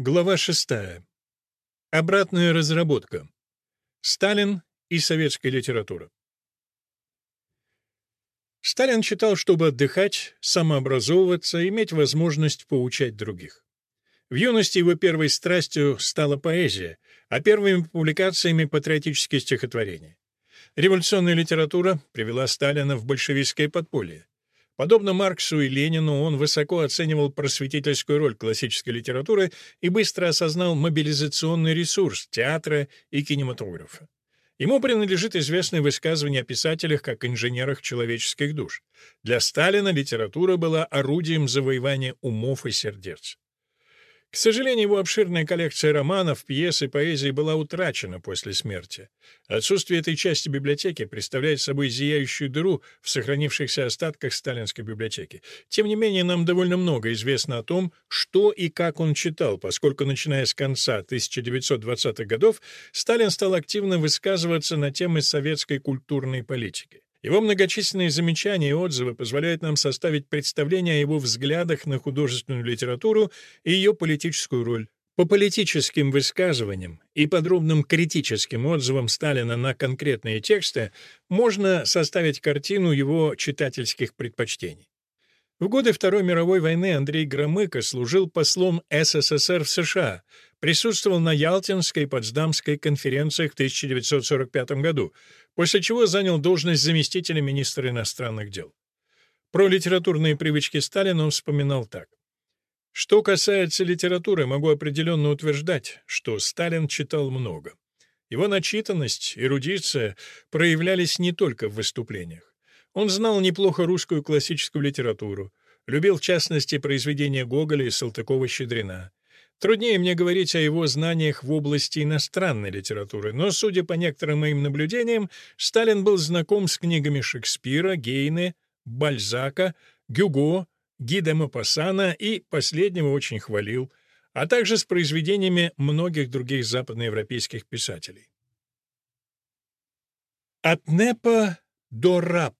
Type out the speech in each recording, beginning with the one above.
Глава 6. Обратная разработка. Сталин и советская литература. Сталин читал, чтобы отдыхать, самообразовываться, иметь возможность поучать других. В юности его первой страстью стала поэзия, а первыми публикациями — патриотические стихотворения. Революционная литература привела Сталина в большевистское подполье. Подобно Марксу и Ленину, он высоко оценивал просветительскую роль классической литературы и быстро осознал мобилизационный ресурс театра и кинематографа. Ему принадлежит известное высказывание о писателях как инженерах человеческих душ. Для Сталина литература была орудием завоевания умов и сердец. К сожалению, его обширная коллекция романов, пьес и поэзии была утрачена после смерти. Отсутствие этой части библиотеки представляет собой зияющую дыру в сохранившихся остатках сталинской библиотеки. Тем не менее, нам довольно много известно о том, что и как он читал, поскольку, начиная с конца 1920-х годов, Сталин стал активно высказываться на темы советской культурной политики. Его многочисленные замечания и отзывы позволяют нам составить представление о его взглядах на художественную литературу и ее политическую роль. По политическим высказываниям и подробным критическим отзывам Сталина на конкретные тексты можно составить картину его читательских предпочтений. В годы Второй мировой войны Андрей Громыко служил послом СССР в США, присутствовал на Ялтинской и Потсдамской конференциях в 1945 году, после чего занял должность заместителя министра иностранных дел. Про литературные привычки Сталина он вспоминал так. «Что касается литературы, могу определенно утверждать, что Сталин читал много. Его начитанность, эрудиция проявлялись не только в выступлениях. Он знал неплохо русскую классическую литературу, любил в частности произведения Гоголя и Салтыкова-Щедрина. Труднее мне говорить о его знаниях в области иностранной литературы, но, судя по некоторым моим наблюдениям, Сталин был знаком с книгами Шекспира, Гейне, Бальзака, Гюго, Ги де Мопассана и последнего очень хвалил, а также с произведениями многих других западноевропейских писателей. От Непа до Раппа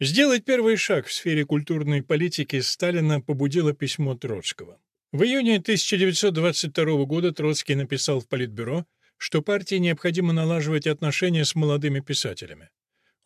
Сделать первый шаг в сфере культурной политики Сталина побудило письмо Троцкого. В июне 1922 года Троцкий написал в Политбюро, что партии необходимо налаживать отношения с молодыми писателями.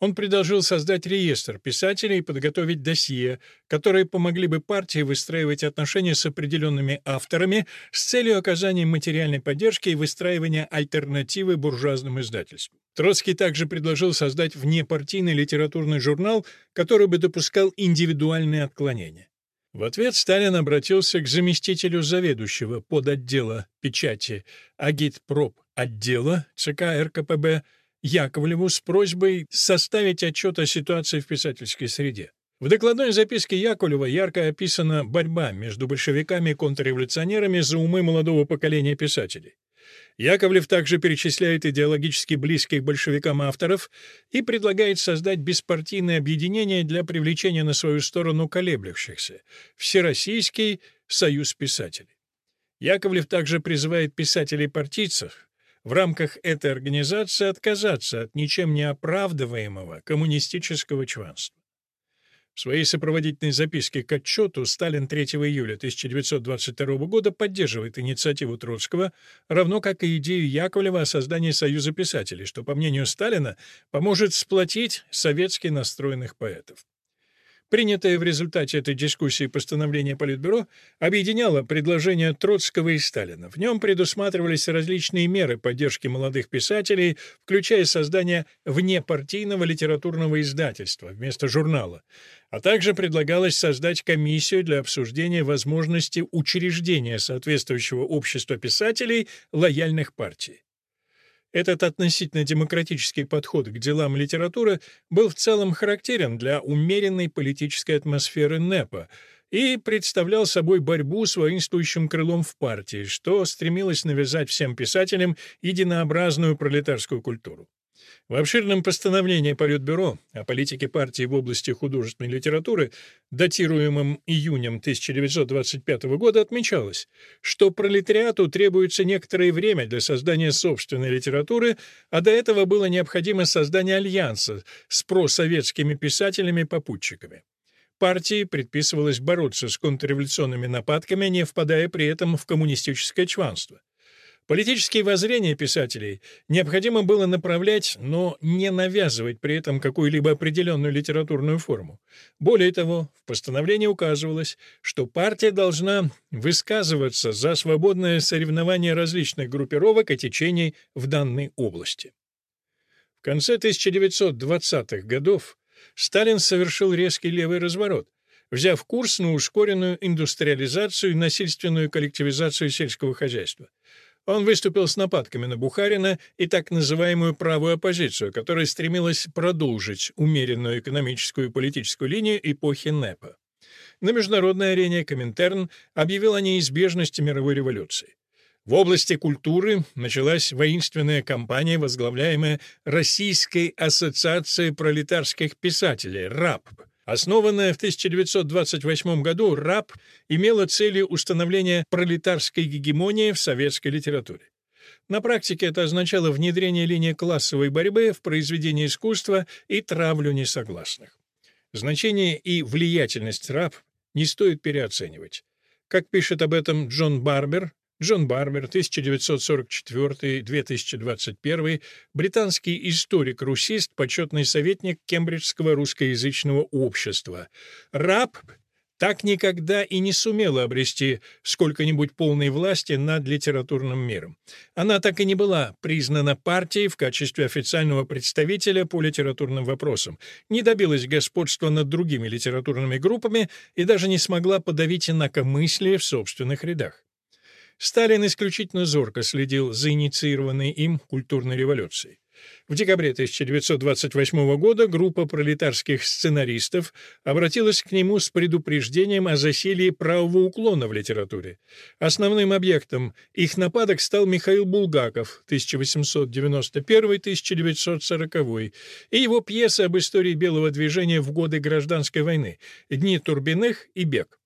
Он предложил создать реестр писателей и подготовить досье, которые помогли бы партии выстраивать отношения с определенными авторами с целью оказания материальной поддержки и выстраивания альтернативы буржуазным издательствам. Троцкий также предложил создать внепартийный литературный журнал, который бы допускал индивидуальные отклонения. В ответ Сталин обратился к заместителю заведующего под отдела печати агитпроп отдела ЦК РКПБ Яковлеву с просьбой составить отчет о ситуации в писательской среде. В докладной записке Яковлева ярко описана борьба между большевиками и контрреволюционерами за умы молодого поколения писателей. Яковлев также перечисляет идеологически близких большевикам авторов и предлагает создать беспартийное объединение для привлечения на свою сторону колеблющихся — Всероссийский союз писателей. Яковлев также призывает писателей-партийцев в рамках этой организации отказаться от ничем не оправдываемого коммунистического чванства. В своей сопроводительной записке к отчету Сталин 3 июля 1922 года поддерживает инициативу Троцкого, равно как и идею Яковлева о создании Союза писателей, что, по мнению Сталина, поможет сплотить советски настроенных поэтов. Принятое в результате этой дискуссии постановление Политбюро объединяло предложения Троцкого и Сталина. В нем предусматривались различные меры поддержки молодых писателей, включая создание внепартийного литературного издательства вместо журнала, а также предлагалось создать комиссию для обсуждения возможности учреждения соответствующего общества писателей, лояльных партии. Этот относительно демократический подход к делам литературы был в целом характерен для умеренной политической атмосферы НЭПа и представлял собой борьбу с воинствующим крылом в партии, что стремилось навязать всем писателям единообразную пролетарскую культуру. В обширном постановлении Политбюро о политике партии в области художественной литературы, датируемом июнем 1925 года, отмечалось, что пролетариату требуется некоторое время для создания собственной литературы, а до этого было необходимо создание альянса с просоветскими писателями-попутчиками. партии предписывалось бороться с контрреволюционными нападками, не впадая при этом в коммунистическое чванство. Политические воззрения писателей необходимо было направлять, но не навязывать при этом какую-либо определенную литературную форму. Более того, в постановлении указывалось, что партия должна высказываться за свободное соревнование различных группировок и течений в данной области. В конце 1920-х годов Сталин совершил резкий левый разворот, взяв курс на ускоренную индустриализацию и насильственную коллективизацию сельского хозяйства. Он выступил с нападками на Бухарина и так называемую правую оппозицию, которая стремилась продолжить умеренную экономическую и политическую линию эпохи НЭПа. На международной арене Коминтерн объявил о неизбежности мировой революции. В области культуры началась воинственная кампания, возглавляемая Российской ассоциацией пролетарских писателей РАП, Основанная в 1928 году, РАП имела целью установления пролетарской гегемонии в советской литературе. На практике это означало внедрение линии классовой борьбы в произведение искусства и травлю несогласных. Значение и влиятельность РАП не стоит переоценивать. Как пишет об этом Джон Барбер, Джон Барбер, 1944-2021, британский историк-русист, почетный советник Кембриджского русскоязычного общества. Раб так никогда и не сумела обрести сколько-нибудь полной власти над литературным миром. Она так и не была признана партией в качестве официального представителя по литературным вопросам, не добилась господства над другими литературными группами и даже не смогла подавить инакомыслие в собственных рядах. Сталин исключительно зорко следил за инициированной им культурной революцией. В декабре 1928 года группа пролетарских сценаристов обратилась к нему с предупреждением о засилии правого уклона в литературе. Основным объектом их нападок стал Михаил Булгаков 1891-1940 и его пьесы об истории белого движения в годы гражданской войны «Дни Турбиных» и «Бег».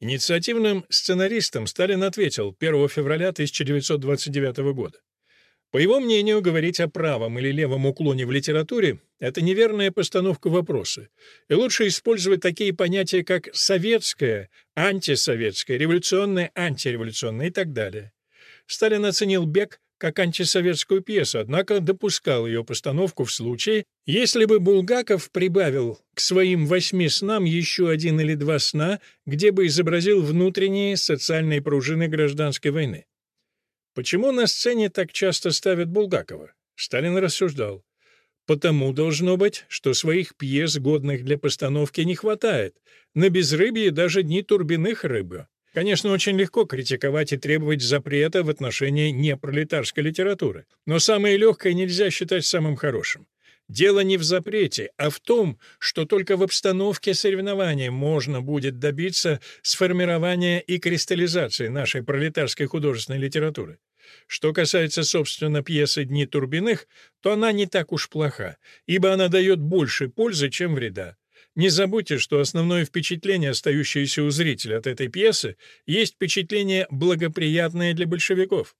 Инициативным сценаристом Сталин ответил 1 февраля 1929 года. По его мнению, говорить о правом или левом уклоне в литературе — это неверная постановка вопроса, и лучше использовать такие понятия, как «советское», «антисоветское», «революционное», «антиреволюционное» и так далее. Сталин оценил Бег как антисоветскую пьесу, однако допускал ее постановку в случае, если бы Булгаков прибавил к своим восьми снам еще один или два сна, где бы изобразил внутренние социальные пружины гражданской войны. Почему на сцене так часто ставят Булгакова? Сталин рассуждал. Потому должно быть, что своих пьес, годных для постановки, не хватает. На безрыбье даже дни турбиных рыбы. Конечно, очень легко критиковать и требовать запрета в отношении непролетарской литературы, но самое легкое нельзя считать самым хорошим. Дело не в запрете, а в том, что только в обстановке соревнования можно будет добиться сформирования и кристаллизации нашей пролетарской художественной литературы. Что касается, собственно, пьесы «Дни Турбиных», то она не так уж плоха, ибо она дает больше пользы, чем вреда. Не забудьте, что основное впечатление, остающееся у зрителя от этой пьесы, есть впечатление благоприятное для большевиков.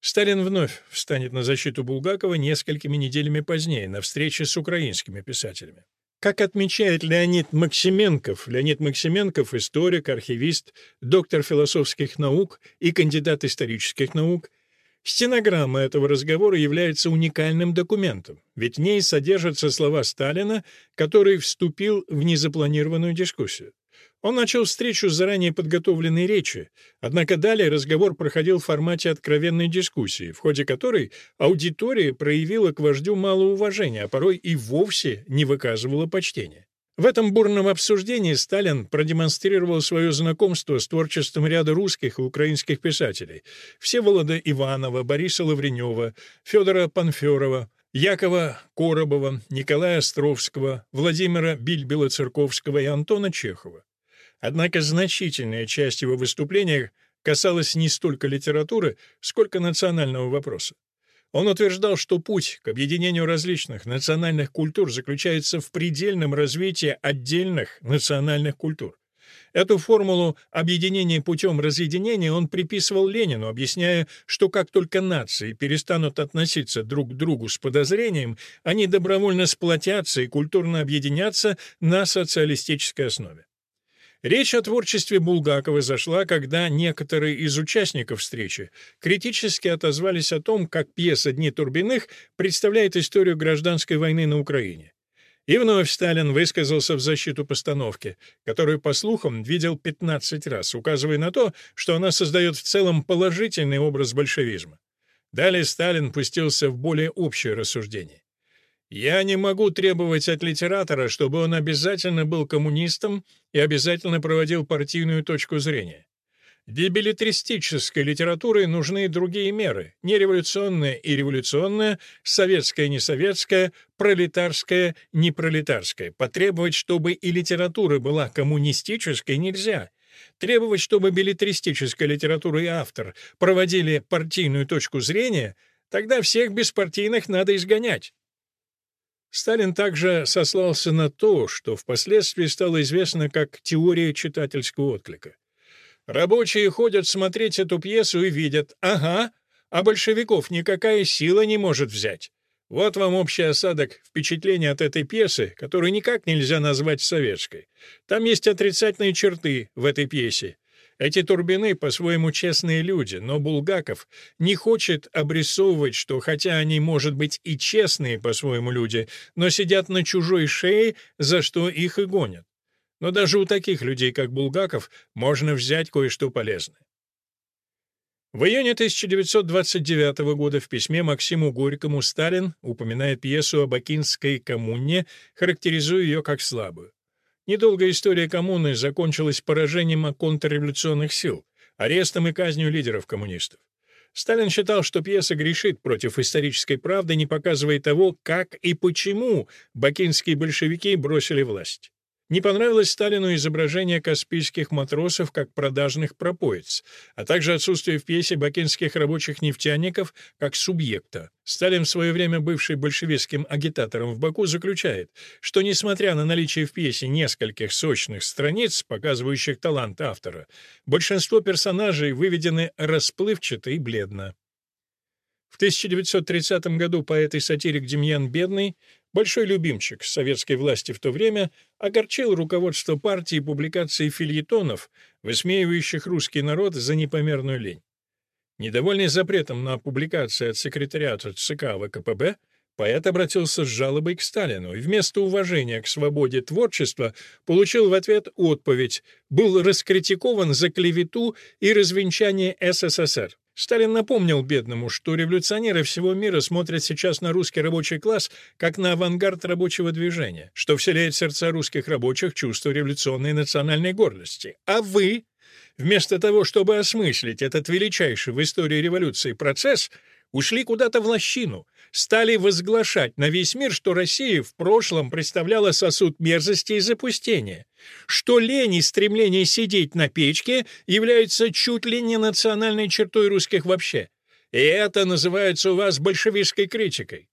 Сталин вновь встанет на защиту Булгакова несколькими неделями позднее на встрече с украинскими писателями. Как отмечает Леонид Максименков, Леонид Максименков – историк, архивист, доктор философских наук и кандидат исторических наук – Стенограмма этого разговора является уникальным документом, ведь в ней содержатся слова Сталина, который вступил в незапланированную дискуссию. Он начал встречу с заранее подготовленной речи, однако далее разговор проходил в формате откровенной дискуссии, в ходе которой аудитория проявила к вождю мало уважения, а порой и вовсе не выказывала почтения. В этом бурном обсуждении Сталин продемонстрировал свое знакомство с творчеством ряда русских и украинских писателей — Всеволода Иванова, Бориса Лавренева, Федора Панферова, Якова Коробова, Николая Островского, Владимира Бильбела-Церковского и Антона Чехова. Однако значительная часть его выступления касалась не столько литературы, сколько национального вопроса. Он утверждал, что путь к объединению различных национальных культур заключается в предельном развитии отдельных национальных культур. Эту формулу объединения путем разъединения он приписывал Ленину, объясняя, что как только нации перестанут относиться друг к другу с подозрением, они добровольно сплотятся и культурно объединятся на социалистической основе. Речь о творчестве Булгакова зашла, когда некоторые из участников встречи критически отозвались о том, как пьеса «Дни Турбиных» представляет историю гражданской войны на Украине. И вновь Сталин высказался в защиту постановки, которую, по слухам, видел 15 раз, указывая на то, что она создает в целом положительный образ большевизма. Далее Сталин пустился в более общее рассуждение. «Я не могу требовать от литератора, чтобы он обязательно был коммунистом и обязательно проводил партийную точку зрения. Для билетристической литературы нужны другие меры, нереволюционная и революционная, советская и несоветская, пролетарская, непролетарская. Потребовать, чтобы и литература была коммунистической, нельзя. Требовать, чтобы билетристическая литература и автор проводили партийную точку зрения, тогда всех беспартийных надо изгонять. Сталин также сослался на то, что впоследствии стало известно как теория читательского отклика. Рабочие ходят смотреть эту пьесу и видят, ага, а большевиков никакая сила не может взять. Вот вам общий осадок впечатления от этой пьесы, которую никак нельзя назвать советской. Там есть отрицательные черты в этой пьесе. Эти Турбины по-своему честные люди, но Булгаков не хочет обрисовывать, что хотя они, может быть, и честные по-своему люди, но сидят на чужой шее, за что их и гонят. Но даже у таких людей, как Булгаков, можно взять кое-что полезное. В июне 1929 года в письме Максиму Горькому Сталин упоминает пьесу о Бакинской коммуне, характеризуя ее как слабую. Недолгая история коммуны закончилась поражением контрреволюционных сил, арестом и казнью лидеров коммунистов. Сталин считал, что пьеса грешит против исторической правды, не показывая того, как и почему бакинские большевики бросили власть. Не понравилось Сталину изображение каспийских матросов как продажных пропоиц, а также отсутствие в пьесе бакинских рабочих нефтяников как субъекта. Сталин, в свое время бывший большевистским агитатором в Баку, заключает, что, несмотря на наличие в пьесе нескольких сочных страниц, показывающих талант автора, большинство персонажей выведены расплывчато и бледно. В 1930 году поэт и сатирик Демьян Бедный большой любимчик советской власти в то время, огорчил руководство партии публикацией фильетонов, высмеивающих русский народ за непомерную лень. Недовольный запретом на публикации от секретариата ЦК ВКПБ, поэт обратился с жалобой к Сталину и вместо уважения к свободе творчества получил в ответ отповедь, был раскритикован за клевету и развенчание СССР. Сталин напомнил бедному, что революционеры всего мира смотрят сейчас на русский рабочий класс как на авангард рабочего движения, что вселяет в сердца русских рабочих чувство революционной национальной гордости. А вы, вместо того, чтобы осмыслить этот величайший в истории революции процесс, ушли куда-то в лощину, стали возглашать на весь мир, что Россия в прошлом представляла сосуд мерзости и запустения, что лень и стремление сидеть на печке являются чуть ли не национальной чертой русских вообще. И это называется у вас большевистской критикой.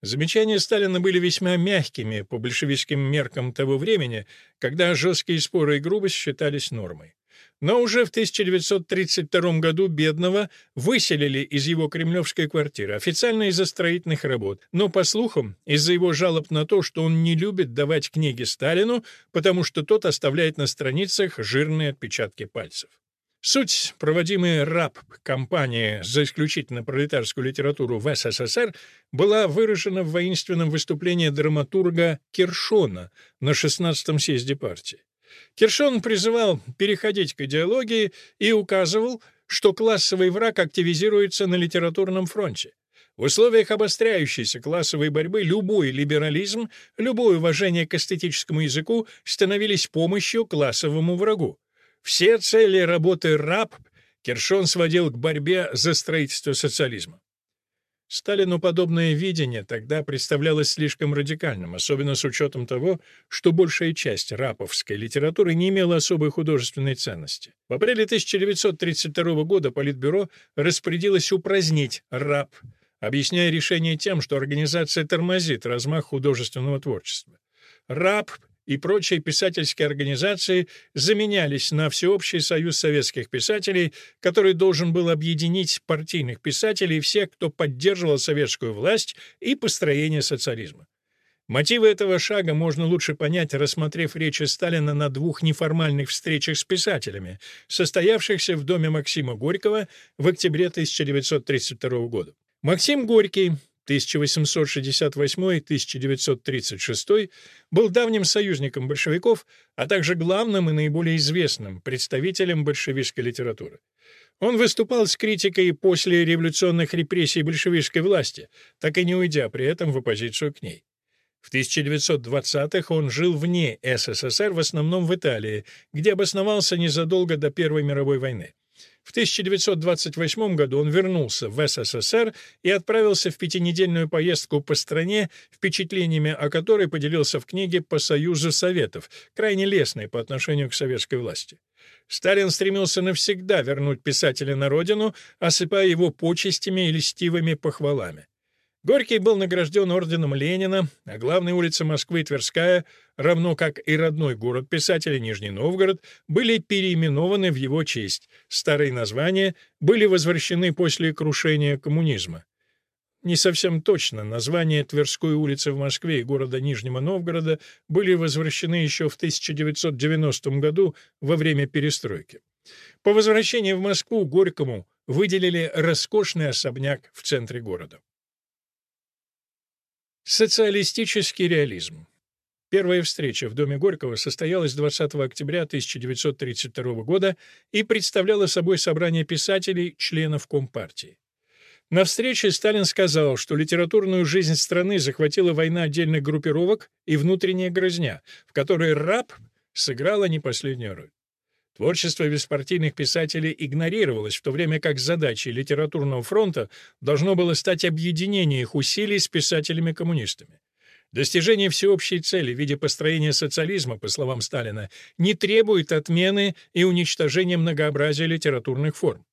Замечания Сталина были весьма мягкими по большевистским меркам того времени, когда жесткие споры и грубость считались нормой. Но уже в 1932 году Бедного выселили из его кремлевской квартиры, официально из-за строительных работ, но, по слухам, из-за его жалоб на то, что он не любит давать книги Сталину, потому что тот оставляет на страницах жирные отпечатки пальцев. Суть проводимой РАП-кампании за исключительно пролетарскую литературу в СССР была выражена в воинственном выступлении драматурга Киршона на 16-м съезде партии. Киршон призывал переходить к идеологии и указывал, что классовый враг активизируется на литературном фронте. В условиях обостряющейся классовой борьбы любой либерализм, любое уважение к эстетическому языку становились помощью классовому врагу. Все цели работы РАП Киршон сводил к борьбе за строительство социализма. Сталину подобное видение тогда представлялось слишком радикальным, особенно с учетом того, что большая часть раповской литературы не имела особой художественной ценности. В апреле 1932 года Политбюро распорядилось упразднить рап, объясняя решение тем, что организация тормозит размах художественного творчества. Раб и прочие писательские организации заменялись на Всеобщий союз советских писателей, который должен был объединить партийных писателей всех, кто поддерживал советскую власть и построение социализма. Мотивы этого шага можно лучше понять, рассмотрев речи Сталина на двух неформальных встречах с писателями, состоявшихся в доме Максима Горького в октябре 1932 года. Максим Горький 1868-1936 был давним союзником большевиков, а также главным и наиболее известным представителем большевистской литературы. Он выступал с критикой после революционных репрессий большевистской власти, так и не уйдя при этом в оппозицию к ней. В 1920-х он жил вне СССР, в основном в Италии, где обосновался незадолго до Первой мировой войны. В 1928 году он вернулся в СССР и отправился в пятинедельную поездку по стране, впечатлениями о которой поделился в книге «По Союзу Советов», крайне лестной по отношению к советской власти. Сталин стремился навсегда вернуть писателя на родину, осыпая его почестями и льстивыми похвалами. Горький был награжден орденом Ленина, а главная улица Москвы Тверская, равно как и родной город писателя Нижний Новгород, были переименованы в его честь. Старые названия были возвращены после крушения коммунизма. Не совсем точно, названия Тверской улицы в Москве и города Нижнего Новгорода были возвращены еще в 1990 году во время перестройки. По возвращении в Москву Горькому выделили роскошный особняк в центре города. Социалистический реализм. Первая встреча в Доме Горького состоялась 20 октября 1932 года и представляла собой собрание писателей, членов Компартии. На встрече Сталин сказал, что литературную жизнь страны захватила война отдельных группировок и внутренняя грызня, в которой раб сыграла не последнюю роль. Творчество беспартийных писателей игнорировалось, в то время как задачей литературного фронта должно было стать объединение их усилий с писателями-коммунистами. Достижение всеобщей цели в виде построения социализма, по словам Сталина, не требует отмены и уничтожения многообразия литературных форм.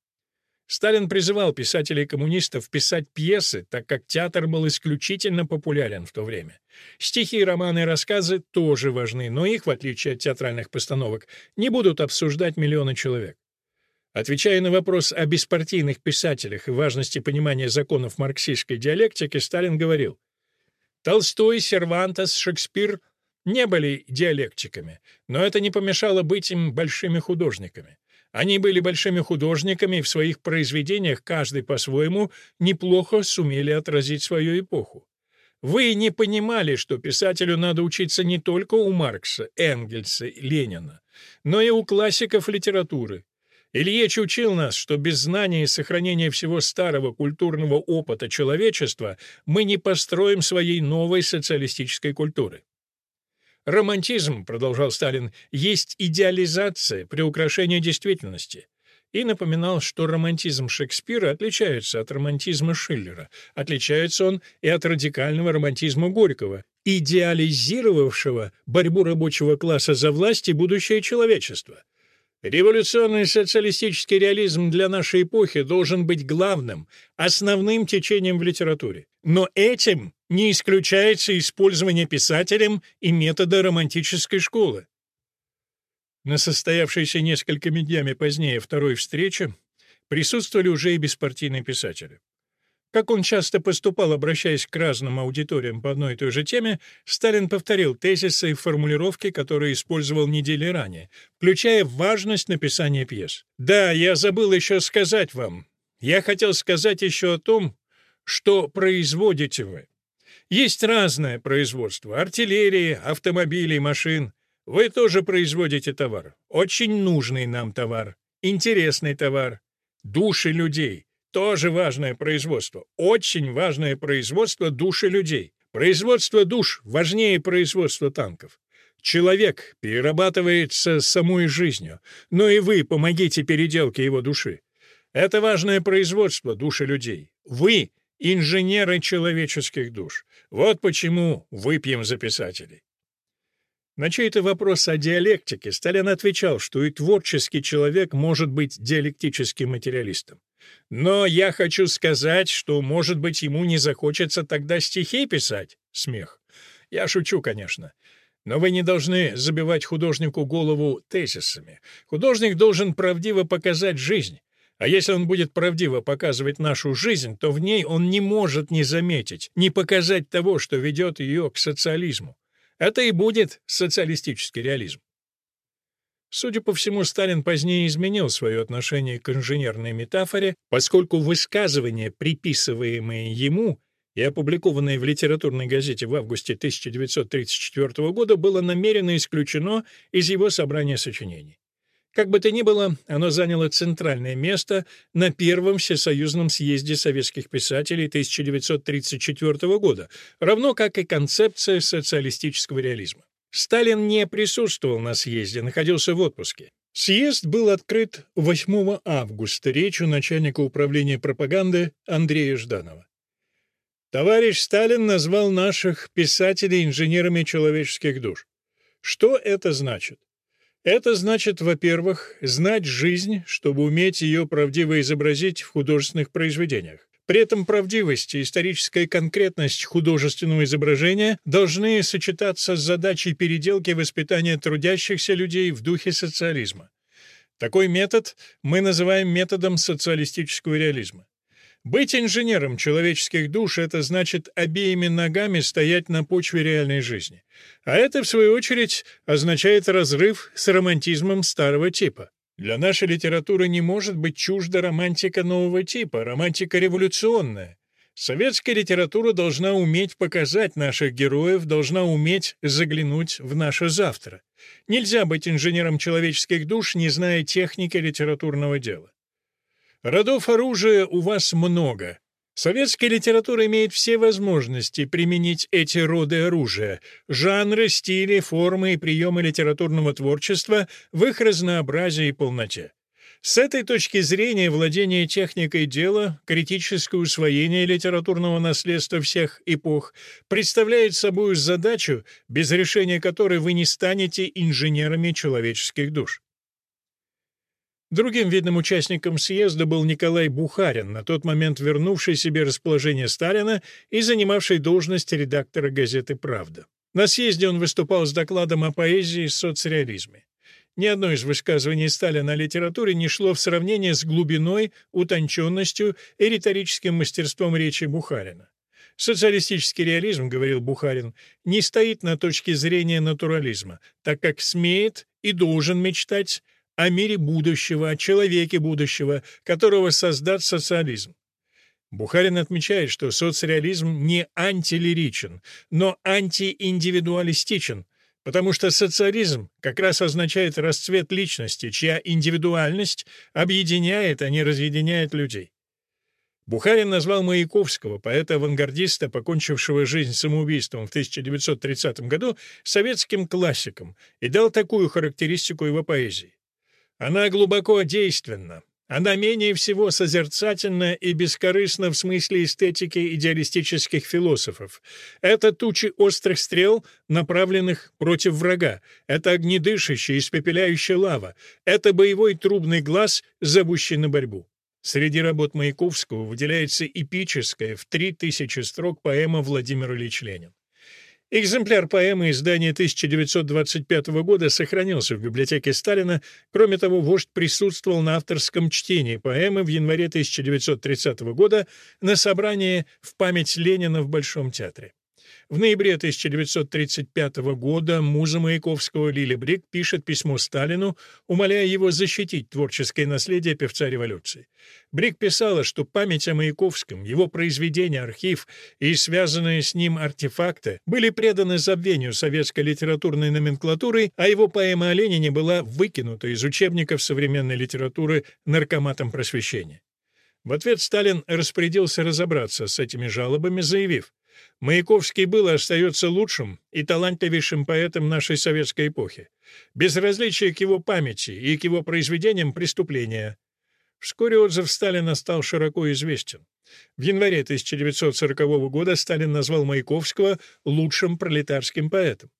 Сталин призывал писателей-коммунистов писать пьесы, так как театр был исключительно популярен в то время. Стихи, романы и рассказы тоже важны, но их, в отличие от театральных постановок, не будут обсуждать миллионы человек. Отвечая на вопрос о беспартийных писателях и важности понимания законов марксистской диалектики, Сталин говорил, «Толстой, Сервантес, Шекспир не были диалектиками, но это не помешало быть им большими художниками. Они были большими художниками и в своих произведениях каждый по-своему неплохо сумели отразить свою эпоху. Вы не понимали, что писателю надо учиться не только у Маркса, Энгельса, Ленина, но и у классиков литературы. Ильич учил нас, что без знания и сохранения всего старого культурного опыта человечества мы не построим своей новой социалистической культуры. Романтизм, продолжал Сталин, есть идеализация, приукрашение действительности. И напоминал, что романтизм Шекспира отличается от романтизма Шиллера. Отличается он и от радикального романтизма Горького, идеализировавшего борьбу рабочего класса за власть и будущее человечества. Революционный социалистический реализм для нашей эпохи должен быть главным, основным течением в литературе. Но этим не исключается использование писателем и метода романтической школы. На состоявшейся несколькими днями позднее второй встрече присутствовали уже и беспартийные писатели. Как он часто поступал, обращаясь к разным аудиториям по одной и той же теме, Сталин повторил тезисы и формулировки, которые использовал недели ранее, включая важность написания пьес. «Да, я забыл еще сказать вам. Я хотел сказать еще о том, что производите вы. Есть разное производство — артиллерии, автомобилей, машин. Вы тоже производите товар. Очень нужный нам товар. Интересный товар. Души людей. Тоже важное производство. Очень важное производство души людей. Производство душ важнее производства танков. Человек перерабатывается самой жизнью, но и вы помогите переделке его души. Это важное производство души людей. Вы — инженеры человеческих душ. Вот почему выпьем за писателей. На чей-то вопрос о диалектике Сталин отвечал, что и творческий человек может быть диалектическим материалистом. Но я хочу сказать, что, может быть, ему не захочется тогда стихи писать. Смех. Я шучу, конечно. Но вы не должны забивать художнику голову тезисами. Художник должен правдиво показать жизнь. А если он будет правдиво показывать нашу жизнь, то в ней он не может не заметить, не показать того, что ведет ее к социализму. Это и будет социалистический реализм. Судя по всему, Сталин позднее изменил свое отношение к инженерной метафоре, поскольку высказывания, приписываемые ему и опубликованное в литературной газете в августе 1934 года, было намеренно исключено из его собрания сочинений. Как бы то ни было, оно заняло центральное место на Первом Всесоюзном съезде советских писателей 1934 года, равно как и концепция социалистического реализма. Сталин не присутствовал на съезде, находился в отпуске. Съезд был открыт 8 августа речью начальника управления пропаганды Андрея Жданова. Товарищ Сталин назвал наших писателей инженерами человеческих душ. Что это значит? Это значит, во-первых, знать жизнь, чтобы уметь ее правдиво изобразить в художественных произведениях. При этом правдивость и историческая конкретность художественного изображения должны сочетаться с задачей переделки воспитания трудящихся людей в духе социализма. Такой метод мы называем методом социалистического реализма. Быть инженером человеческих душ — это значит обеими ногами стоять на почве реальной жизни. А это, в свою очередь, означает разрыв с романтизмом старого типа. Для нашей литературы не может быть чужда романтика нового типа, романтика революционная. Советская литература должна уметь показать наших героев, должна уметь заглянуть в наше завтра. Нельзя быть инженером человеческих душ, не зная техники литературного дела. Родов оружия у вас много. Советская литература имеет все возможности применить эти роды оружия, жанры, стили, формы и приемы литературного творчества в их разнообразии и полноте. С этой точки зрения владение техникой дела, критическое усвоение литературного наследства всех эпох представляет собой задачу, без решения которой вы не станете инженерами человеческих душ. Другим видным участником съезда был Николай Бухарин, на тот момент вернувший себе расположение Сталина и занимавший должность редактора газеты «Правда». На съезде он выступал с докладом о поэзии и соцреализме. Ни одно из высказываний Сталина о литературе не шло в сравнение с глубиной, утонченностью и риторическим мастерством речи Бухарина. Социалистический реализм, говорил Бухарин, не стоит на точке зрения натурализма, так как смеет и должен мечтать о мире будущего, о человеке будущего, которого создаст социализм. Бухарин отмечает, что соцреализм не антилиричен, но антииндивидуалистичен, потому что социализм как раз означает расцвет личности, чья индивидуальность объединяет, а не разъединяет людей. Бухарин назвал Маяковского, поэта-авангардиста, покончившего жизнь самоубийством в 1930 году, советским классиком и дал такую характеристику его поэзии. Она глубоко действенна. Она менее всего созерцательна и бескорыстна в смысле эстетики идеалистических философов. Это тучи острых стрел, направленных против врага. Это огнедышащая, испепеляющая лава. Это боевой трубный глаз, зовущий на борьбу. Среди работ Маяковского выделяется эпическая в три тысячи строк поэма Владимир Ильич Ленин. Экземпляр поэмы издания 1925 года сохранился в библиотеке Сталина. Кроме того, вождь присутствовал на авторском чтении поэмы в январе 1930 года на собрании в память Ленина в Большом театре. В ноябре 1935 года муза Маяковского Лили Брик пишет письмо Сталину, умоляя его защитить творческое наследие певца революции. Брик писала, что память о Маяковском, его произведения, архив и связанные с ним артефакты были преданы забвению советской литературной номенклатурой, а его поэма о Ленине была выкинута из учебников современной литературы наркоматом просвещения. В ответ Сталин распорядился разобраться с этими жалобами, заявив, Маяковский был и остается лучшим и талантливейшим поэтом нашей советской эпохи. Безразличие к его памяти и к его произведениям — преступление. Вскоре отзыв Сталина стал широко известен. В январе 1940 года Сталин назвал Маяковского лучшим пролетарским поэтом.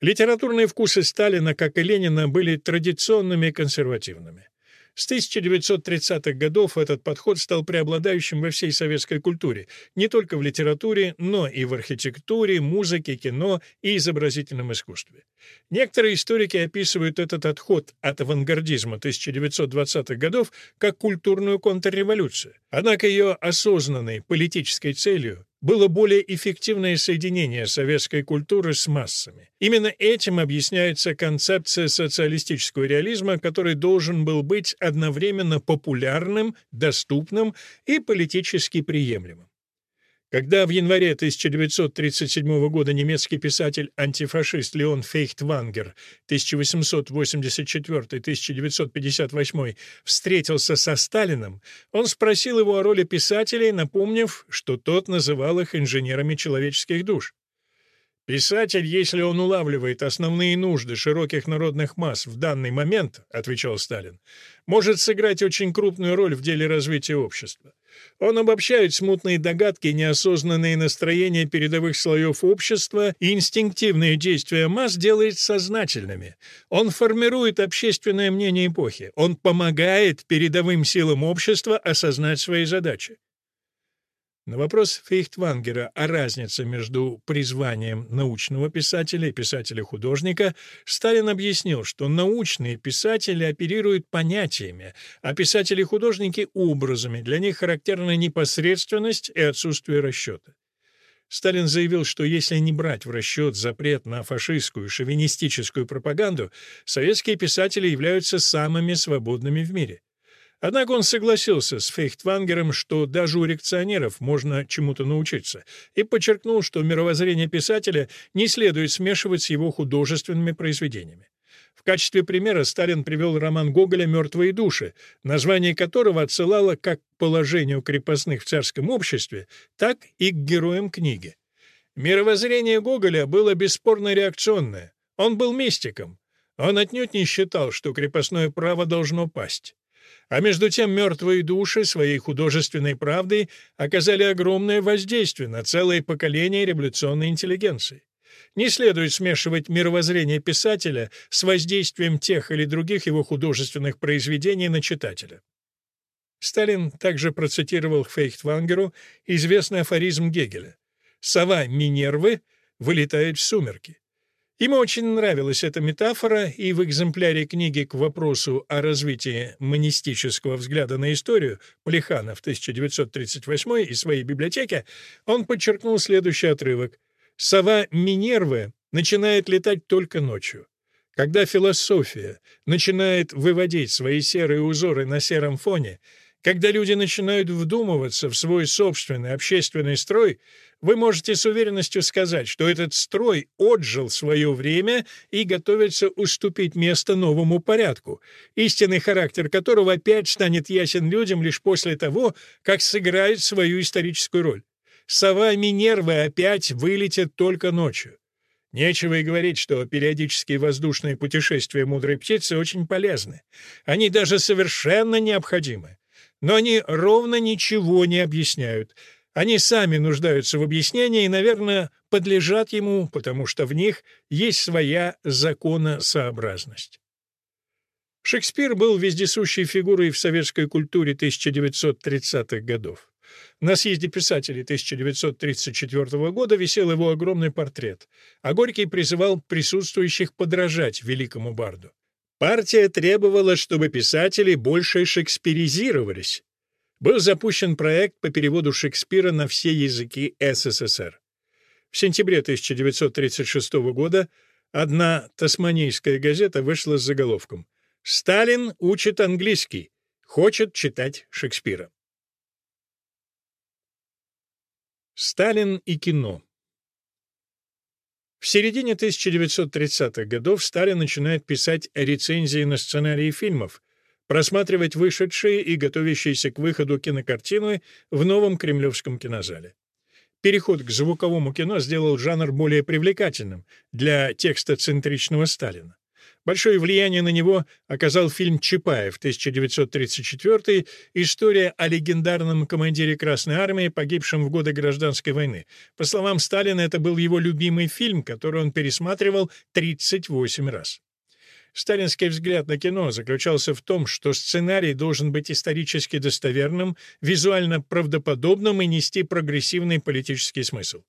Литературные вкусы Сталина, как и Ленина, были традиционными и консервативными. С 1930-х годов этот подход стал преобладающим во всей советской культуре, не только в литературе, но и в архитектуре, музыке, кино и изобразительном искусстве. Некоторые историки описывают этот отход от авангардизма 1920-х годов как культурную контрреволюцию. Однако ее осознанной политической целью было более эффективное соединение советской культуры с массами. Именно этим объясняется концепция социалистического реализма, который должен был быть одновременно популярным, доступным и политически приемлемым. Когда в январе 1937 года немецкий писатель-антифашист Леон Фейхтвангер 1884-1958 встретился со Сталином, он спросил его о роли писателей, напомнив, что тот называл их инженерами человеческих душ. «Писатель, если он улавливает основные нужды широких народных масс в данный момент, — отвечал Сталин, — может сыграть очень крупную роль в деле развития общества. Он обобщает смутные догадки, неосознанные настроения передовых слоев общества и инстинктивные действия масс делает сознательными. Он формирует общественное мнение эпохи. Он помогает передовым силам общества осознать свои задачи. На вопрос Фейхтвангера о разнице между призванием научного писателя и писателя-художника Сталин объяснил, что научные писатели оперируют понятиями, а писатели-художники — образами, для них характерна непосредственность и отсутствие расчета. Сталин заявил, что если не брать в расчет запрет на фашистскую шовинистическую пропаганду, советские писатели являются самыми свободными в мире. Однако он согласился с Фейхтвангером, что даже у реакционеров можно чему-то научиться, и подчеркнул, что мировоззрение писателя не следует смешивать с его художественными произведениями. В качестве примера Сталин привел роман Гоголя «Мертвые души», название которого отсылало как к положению крепостных в царском обществе, так и к героям книги. Мировоззрение Гоголя было бесспорно реакционное. Он был мистиком. Он отнюдь не считал, что крепостное право должно пасть. А между тем мертвые души своей художественной правдой оказали огромное воздействие на целое поколение революционной интеллигенции. Не следует смешивать мировоззрение писателя с воздействием тех или других его художественных произведений на читателя. Сталин также процитировал Фейхтвангеру известный афоризм Гегеля «Сова Минервы вылетает в сумерки». Ему очень нравилась эта метафора, и в экземпляре книги к вопросу о развитии монистического взгляда на историю Плеханов 1938 из своей библиотеки он подчеркнул следующий отрывок. «Сова Минервы начинает летать только ночью. Когда философия начинает выводить свои серые узоры на сером фоне, когда люди начинают вдумываться в свой собственный общественный строй, вы можете с уверенностью сказать, что этот строй отжил свое время и готовится уступить место новому порядку, истинный характер которого опять станет ясен людям лишь после того, как сыграет свою историческую роль. Сова Минервы опять вылетит только ночью. Нечего и говорить, что периодические воздушные путешествия мудрой птицы очень полезны. Они даже совершенно необходимы. Но они ровно ничего не объясняют. Они сами нуждаются в объяснении и, наверное, подлежат ему, потому что в них есть своя законосообразность. Шекспир был вездесущей фигурой в советской культуре 1930-х годов. На съезде писателей 1934 года висел его огромный портрет, а Горький призывал присутствующих подражать великому барду. Партия требовала, чтобы писатели больше шекспиризировались. Был запущен проект по переводу Шекспира на все языки СССР. В сентябре 1936 года одна тасманийская газета вышла с заголовком «Сталин учит английский, хочет читать Шекспира». Сталин и кино в середине 1930-х годов Сталин начинает писать рецензии на сценарии фильмов, просматривать вышедшие и готовящиеся к выходу кинокартины в новом кремлевском кинозале. Переход к звуковому кино сделал жанр более привлекательным для текстоцентричного Сталина. Большое влияние на него оказал фильм «Чапаев» 1934 история о легендарном командире Красной Армии, погибшем в годы Гражданской войны. По словам Сталина, это был его любимый фильм, который он пересматривал 38 раз. Сталинский взгляд на кино заключался в том, что сценарий должен быть исторически достоверным, визуально правдоподобным и нести прогрессивный политический смысл.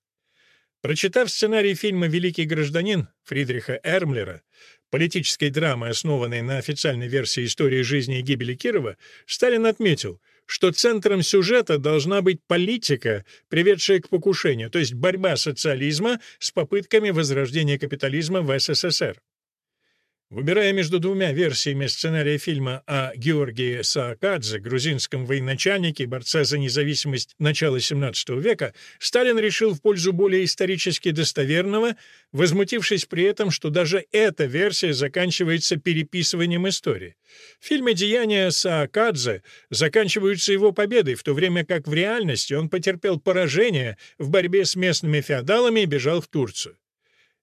Прочитав сценарий фильма «Великий гражданин» Фридриха Эрмлера, политической драмы, основанной на официальной версии истории жизни и гибели Кирова, Сталин отметил, что центром сюжета должна быть политика, приведшая к покушению, то есть борьба социализма с попытками возрождения капитализма в СССР. Выбирая между двумя версиями сценария фильма о Георгии Саакадзе, грузинском военачальнике, борце за независимость начала XVII века, Сталин решил в пользу более исторически достоверного, возмутившись при этом, что даже эта версия заканчивается переписыванием истории. В фильме «Деяния Саакадзе» заканчиваются его победой, в то время как в реальности он потерпел поражение в борьбе с местными феодалами и бежал в Турцию.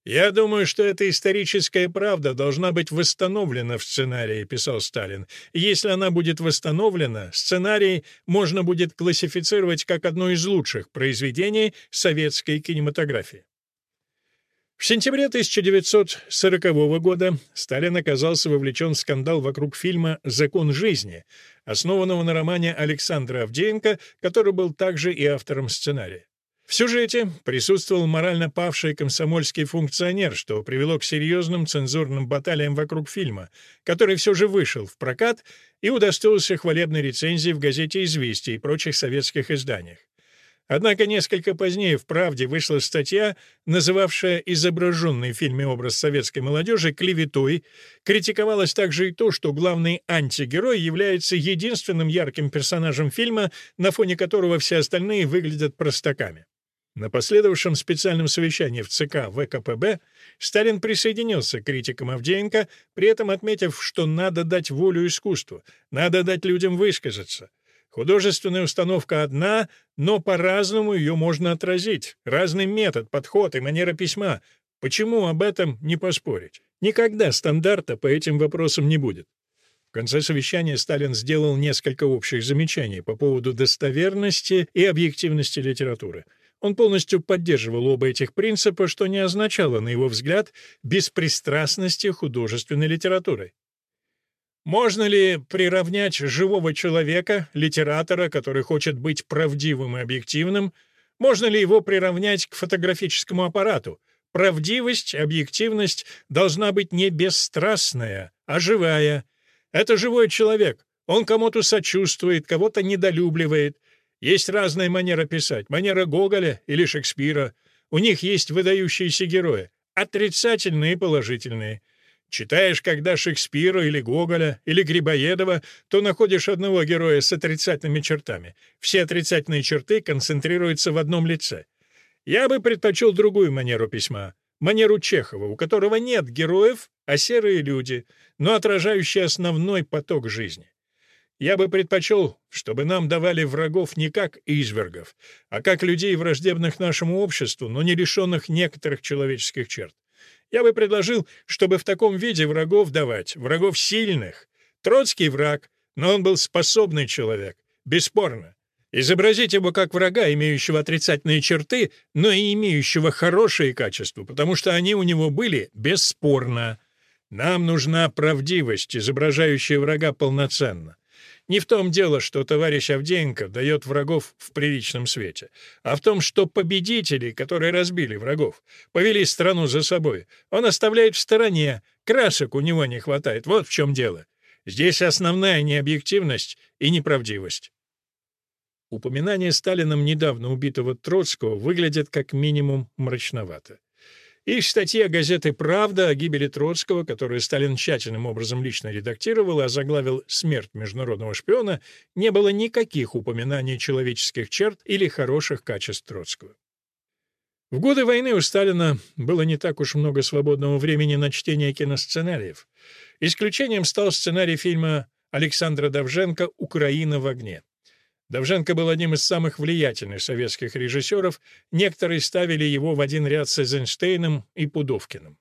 «Я думаю, что эта историческая правда должна быть восстановлена в сценарии», — писал Сталин. «Если она будет восстановлена, сценарий можно будет классифицировать как одно из лучших произведений советской кинематографии». В сентябре 1940 года Сталин оказался вовлечен в скандал вокруг фильма «Закон жизни», основанного на романе Александра Авдеенко, который был также и автором сценария. В сюжете присутствовал морально павший комсомольский функционер, что привело к серьезным цензурным баталиям вокруг фильма, который все же вышел в прокат и удостоился хвалебной рецензии в газете «Известия» и прочих советских изданиях. Однако несколько позднее в «Правде» вышла статья, называвшая изображенный в фильме образ советской молодежи клеветой. Критиковалось также и то, что главный антигерой является единственным ярким персонажем фильма, на фоне которого все остальные выглядят простаками. На последовавшем специальном совещании в ЦК ВКПБ Сталин присоединился к критикам Авдеенко, при этом отметив, что надо дать волю искусству, надо дать людям высказаться. Художественная установка одна, но по-разному ее можно отразить. Разный метод, подход и манера письма. Почему об этом не поспорить? Никогда стандарта по этим вопросам не будет. В конце совещания Сталин сделал несколько общих замечаний по поводу достоверности и объективности литературы — он полностью поддерживал оба этих принципа, что не означало, на его взгляд, беспристрастности художественной литературы. Можно ли приравнять живого человека, литератора, который хочет быть правдивым и объективным, можно ли его приравнять к фотографическому аппарату? Правдивость, объективность должна быть не бесстрастная, а живая. Это живой человек. Он кому-то сочувствует, кого-то недолюбливает, есть разная манера писать, манера Гоголя или Шекспира. У них есть выдающиеся герои, отрицательные и положительные. Читаешь, когда Шекспира или Гоголя или Грибоедова, то находишь одного героя с отрицательными чертами. Все отрицательные черты концентрируются в одном лице. Я бы предпочел другую манеру письма, манеру Чехова, у которого нет героев, а серые люди, но отражающие основной поток жизни. Я бы предпочел, чтобы нам давали врагов не как извергов, а как людей, враждебных нашему обществу, но не лишенных некоторых человеческих черт. Я бы предложил, чтобы в таком виде врагов давать, врагов сильных. Троцкий враг, но он был способный человек, бесспорно. Изобразить его как врага, имеющего отрицательные черты, но и имеющего хорошие качества, потому что они у него были бесспорно. Нам нужна правдивость, изображающая врага полноценно. Не в том дело, что товарищ Авдеенко дает врагов в приличном свете, а в том, что победители, которые разбили врагов, повели страну за собой, он оставляет в стороне, красок у него не хватает, вот в чем дело. Здесь основная необъективность и неправдивость. Упоминание Сталином недавно убитого Троцкого выглядит как минимум мрачновато. И в статье газеты «Правда» о гибели Троцкого, которую Сталин тщательным образом лично редактировал и озаглавил «Смерть международного шпиона», не было никаких упоминаний человеческих черт или хороших качеств Троцкого. В годы войны у Сталина было не так уж много свободного времени на чтение киносценариев. Исключением стал сценарий фильма Александра Давженко «Украина в огне». Давженко был одним из самых влиятельных советских режиссеров, некоторые ставили его в один ряд с Эйзенштейном и Пудовкиным.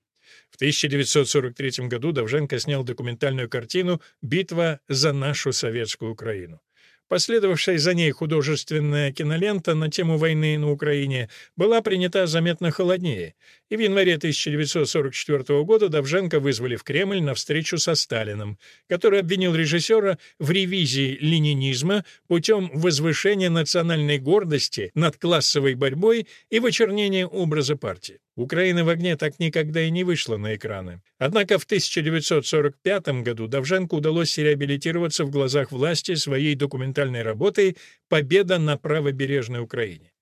В 1943 году Давженко снял документальную картину «Битва за нашу советскую Украину». Последовавшая за ней художественная кинолента на тему войны на Украине была принята заметно холоднее, и в январе 1944 года Давженко вызвали в Кремль на встречу со Сталиным, который обвинил режиссера в ревизии ленинизма путем возвышения национальной гордости над классовой борьбой и в очернении образа партии. Украина в огне так никогда и не вышла на экраны. Однако в 1945 году Давженко удалось реабилитироваться в глазах власти своей документальной работой «Победа на правобережной Украине».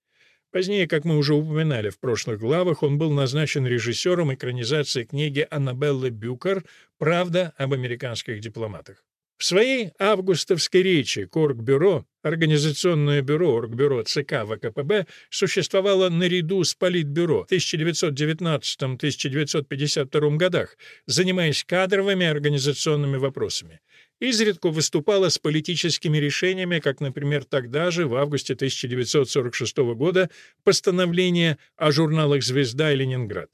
Позднее, как мы уже упоминали в прошлых главах, он был назначен режиссером экранизации книги Аннабеллы Бюкер «Правда об американских дипломатах». В своей августовской речи Коргбюро, организационное бюро Оргбюро ЦК ВКПБ, существовало наряду с Политбюро в 1919-1952 годах, занимаясь кадровыми организационными вопросами. Изредка выступала с политическими решениями, как, например, тогда же, в августе 1946 года, постановление о журналах «Звезда» и «Ленинград».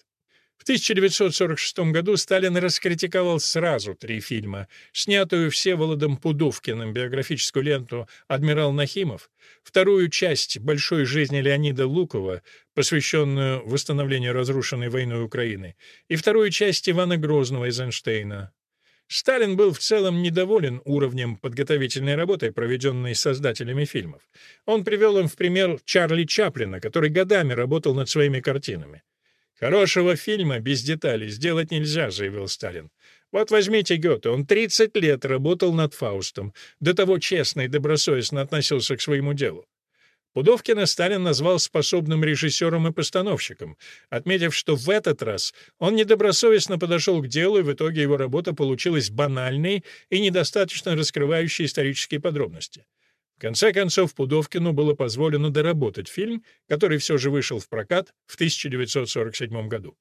В 1946 году Сталин раскритиковал сразу три фильма. Снятую Всеволодом Пудовкиным биографическую ленту «Адмирал Нахимов», вторую часть «Большой жизни» Леонида Лукова, посвященную восстановлению разрушенной войной Украины, и вторую часть Ивана Грозного из Эйнштейна. Сталин был в целом недоволен уровнем подготовительной работы, проведенной создателями фильмов. Он привел им в пример Чарли Чаплина, который годами работал над своими картинами. «Хорошего фильма без деталей сделать нельзя», — заявил Сталин. «Вот возьмите Гёте, он 30 лет работал над Фаустом, до того честно и добросовестно относился к своему делу. Пудовкина Сталин назвал способным режиссером и постановщиком, отметив, что в этот раз он недобросовестно подошел к делу, и в итоге его работа получилась банальной и недостаточно раскрывающей исторические подробности. В конце концов, Пудовкину было позволено доработать фильм, который все же вышел в прокат в 1947 году.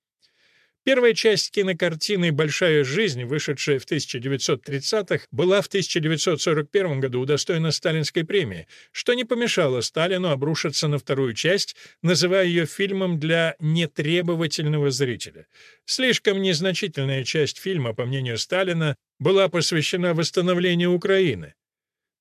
Первая часть кинокартины «Большая жизнь», вышедшая в 1930-х, была в 1941 году удостоена Сталинской премии, что не помешало Сталину обрушиться на вторую часть, называя ее фильмом для нетребовательного зрителя. Слишком незначительная часть фильма, по мнению Сталина, была посвящена восстановлению Украины.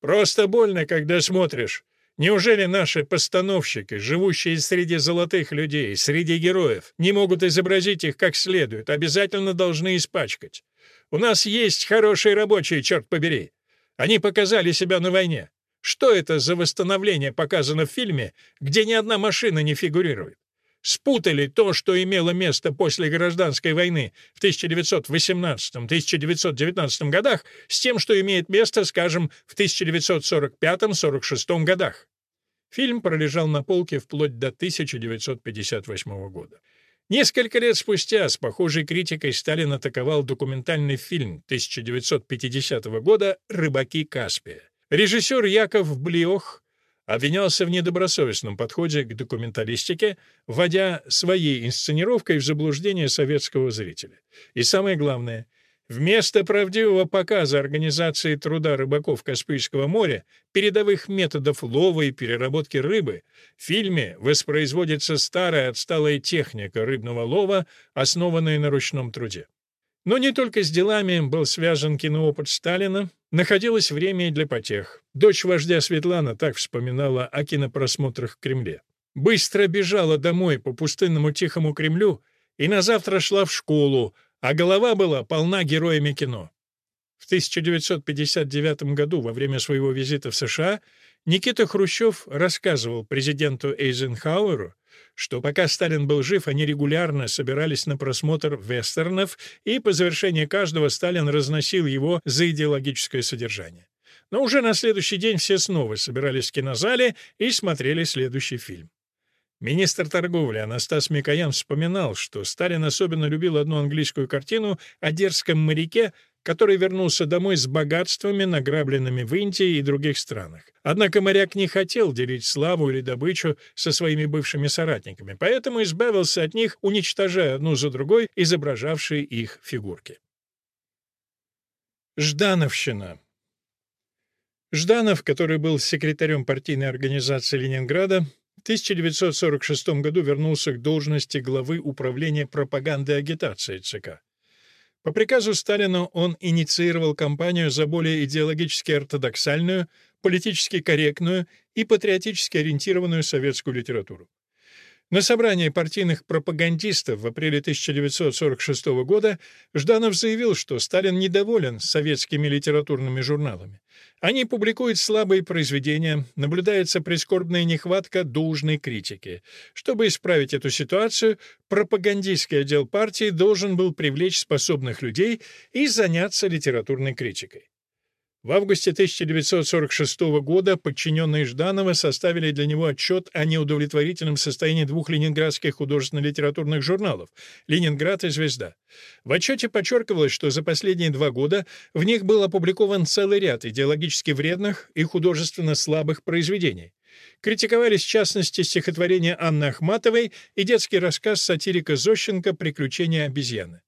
Просто больно, когда смотришь. Неужели наши постановщики, живущие среди золотых людей, среди героев, не могут изобразить их как следует, обязательно должны испачкать? У нас есть хорошие рабочие, черт побери. Они показали себя на войне. Что это за восстановление показано в фильме, где ни одна машина не фигурирует? Спутали то, что имело место после гражданской войны в 1918-1919 годах, с тем, что имеет место, скажем, в 1945-46 годах. Фильм пролежал на полке вплоть до 1958 года. Несколько лет спустя с похожей критикой Сталин атаковал документальный фильм 1950 года «Рыбаки Каспия». Режиссер Яков Блиох обвинялся в недобросовестном подходе к документалистике, вводя своей инсценировкой в заблуждение советского зрителя. И самое главное, вместо правдивого показа организации труда рыбаков Каспийского моря, передовых методов лова и переработки рыбы, в фильме воспроизводится старая отсталая техника рыбного лова, основанная на ручном труде. Но не только с делами был связан киноопыт Сталина, находилось время и для потех. Дочь вождя Светлана так вспоминала о кинопросмотрах в Кремле. Быстро бежала домой по пустынному тихому Кремлю и на завтра шла в школу, а голова была полна героями кино. В 1959 году, во время своего визита в США, Никита Хрущев рассказывал президенту Эйзенхауэру, что пока Сталин был жив, они регулярно собирались на просмотр вестернов, и по завершении каждого Сталин разносил его за идеологическое содержание. Но уже на следующий день все снова собирались в кинозале и смотрели следующий фильм. Министр торговли Анастас Микоян вспоминал, что Сталин особенно любил одну английскую картину о дерзком моряке, который вернулся домой с богатствами, награбленными в Индии и других странах. Однако моряк не хотел делить славу или добычу со своими бывшими соратниками, поэтому избавился от них, уничтожая одну за другой изображавшие их фигурки. Ждановщина Жданов, который был секретарем партийной организации Ленинграда, в 1946 году вернулся к должности главы управления пропаганды и агитации ЦК. По приказу Сталина он инициировал кампанию за более идеологически ортодоксальную, политически корректную и патриотически ориентированную советскую литературу. На собрании партийных пропагандистов в апреле 1946 года Жданов заявил, что Сталин недоволен советскими литературными журналами. Они публикуют слабые произведения, наблюдается прискорбная нехватка должной критики. Чтобы исправить эту ситуацию, пропагандистский отдел партии должен был привлечь способных людей и заняться литературной критикой. В августе 1946 года подчиненные Жданова составили для него отчет о неудовлетворительном состоянии двух ленинградских художественно-литературных журналов «Ленинград» и «Звезда». В отчете подчеркивалось, что за последние два года в них был опубликован целый ряд идеологически вредных и художественно слабых произведений. Критиковались, в частности, стихотворение Анны Ахматовой и детский рассказ сатирика Зощенко «Приключения обезьяны».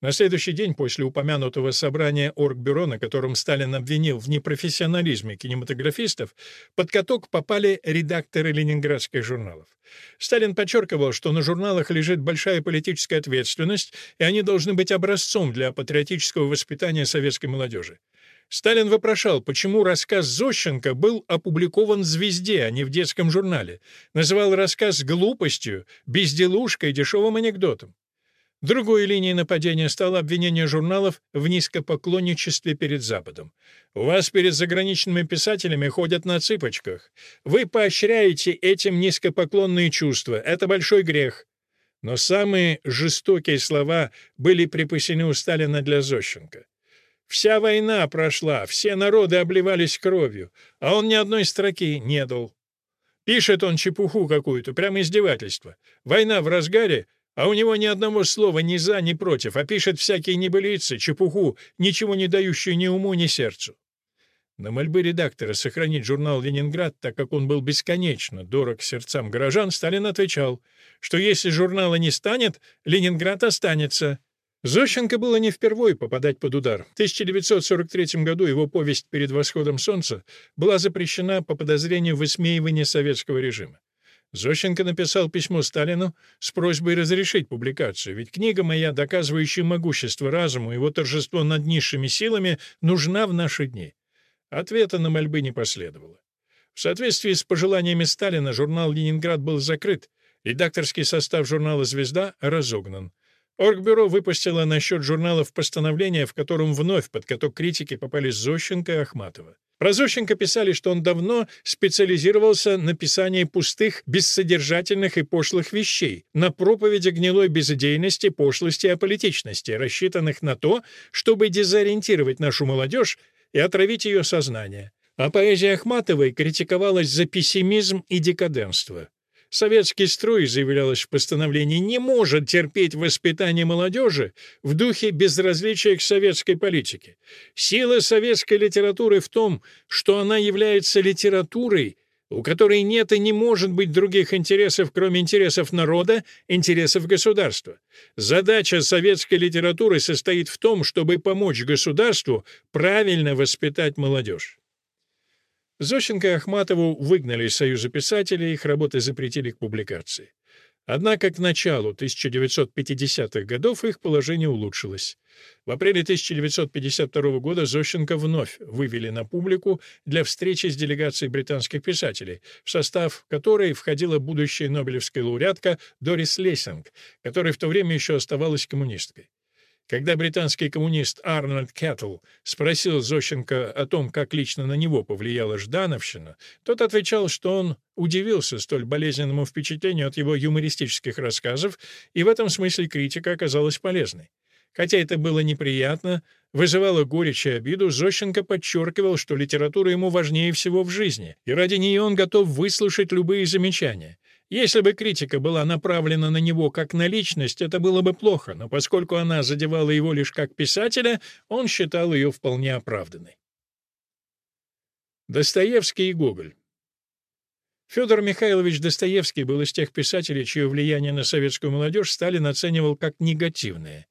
На следующий день после упомянутого собрания Оргбюро, на котором Сталин обвинил в непрофессионализме кинематографистов, под каток попали редакторы ленинградских журналов. Сталин подчеркивал, что на журналах лежит большая политическая ответственность, и они должны быть образцом для патриотического воспитания советской молодежи. Сталин вопрошал, почему рассказ Зощенко был опубликован в «Звезде», а не в детском журнале. Называл рассказ глупостью, безделушкой, дешевым анекдотом. Другой линией нападения стало обвинение журналов в низкопоклонничестве перед Западом. Вас перед заграничными писателями ходят на цыпочках. Вы поощряете этим низкопоклонные чувства. Это большой грех. Но самые жестокие слова были припасены у Сталина для Зощенко. Вся война прошла, все народы обливались кровью, а он ни одной строки не дал. Пишет он чепуху какую-то, прямо издевательство. Война в разгаре, а у него ни одного слова ни за, ни против, а пишет всякие небылицы, чепуху, ничего не дающую ни уму, ни сердцу. На мольбы редактора сохранить журнал «Ленинград», так как он был бесконечно дорог сердцам горожан, Сталин отвечал, что если журнала не станет, Ленинград останется. Зощенко было не впервой попадать под удар. В 1943 году его повесть «Перед восходом солнца» была запрещена по подозрению в высмеивании советского режима. Зощенко написал письмо Сталину с просьбой разрешить публикацию, ведь книга моя, доказывающая могущество разума и его торжество над низшими силами, нужна в наши дни. Ответа на мольбы не последовало. В соответствии с пожеланиями Сталина журнал «Ленинград» был закрыт, редакторский состав журнала «Звезда» разогнан. Оргбюро выпустило насчет журналов постановление, в котором вновь под каток критики попали Зощенко и Ахматова. Про Зощенко писали, что он давно специализировался на писании пустых, бессодержательных и пошлых вещей, на проповеди гнилой безыдейности, пошлости и аполитичности, рассчитанных на то, чтобы дезориентировать нашу молодежь и отравить ее сознание. А поэзия Ахматовой критиковалась за пессимизм и декаденство. Советский строй, заявлялось в постановлении, не может терпеть воспитание молодежи в духе безразличия к советской политике. Сила советской литературы в том, что она является литературой, у которой нет и не может быть других интересов, кроме интересов народа, интересов государства. Задача советской литературы состоит в том, чтобы помочь государству правильно воспитать молодежь. Зощенко и Ахматову выгнали из Союза писателей, их работы запретили к публикации. Однако к началу 1950-х годов их положение улучшилось. В апреле 1952 года Зощенко вновь вывели на публику для встречи с делегацией британских писателей, в состав которой входила будущая нобелевская лауреатка Дорис Лессинг, которая в то время еще оставалась коммунисткой. Когда британский коммунист Арнольд Кеттл спросил Зощенко о том, как лично на него повлияла Ждановщина, тот отвечал, что он удивился столь болезненному впечатлению от его юмористических рассказов, и в этом смысле критика оказалась полезной. Хотя это было неприятно, вызывало горечь и обиду, Зощенко подчеркивал, что литература ему важнее всего в жизни, и ради нее он готов выслушать любые замечания. Если бы критика была направлена на него как на личность, это было бы плохо, но поскольку она задевала его лишь как писателя, он считал ее вполне оправданной. Достоевский и Гоголь Федор Михайлович Достоевский был из тех писателей, чье влияние на советскую молодежь Сталин оценивал как негативное.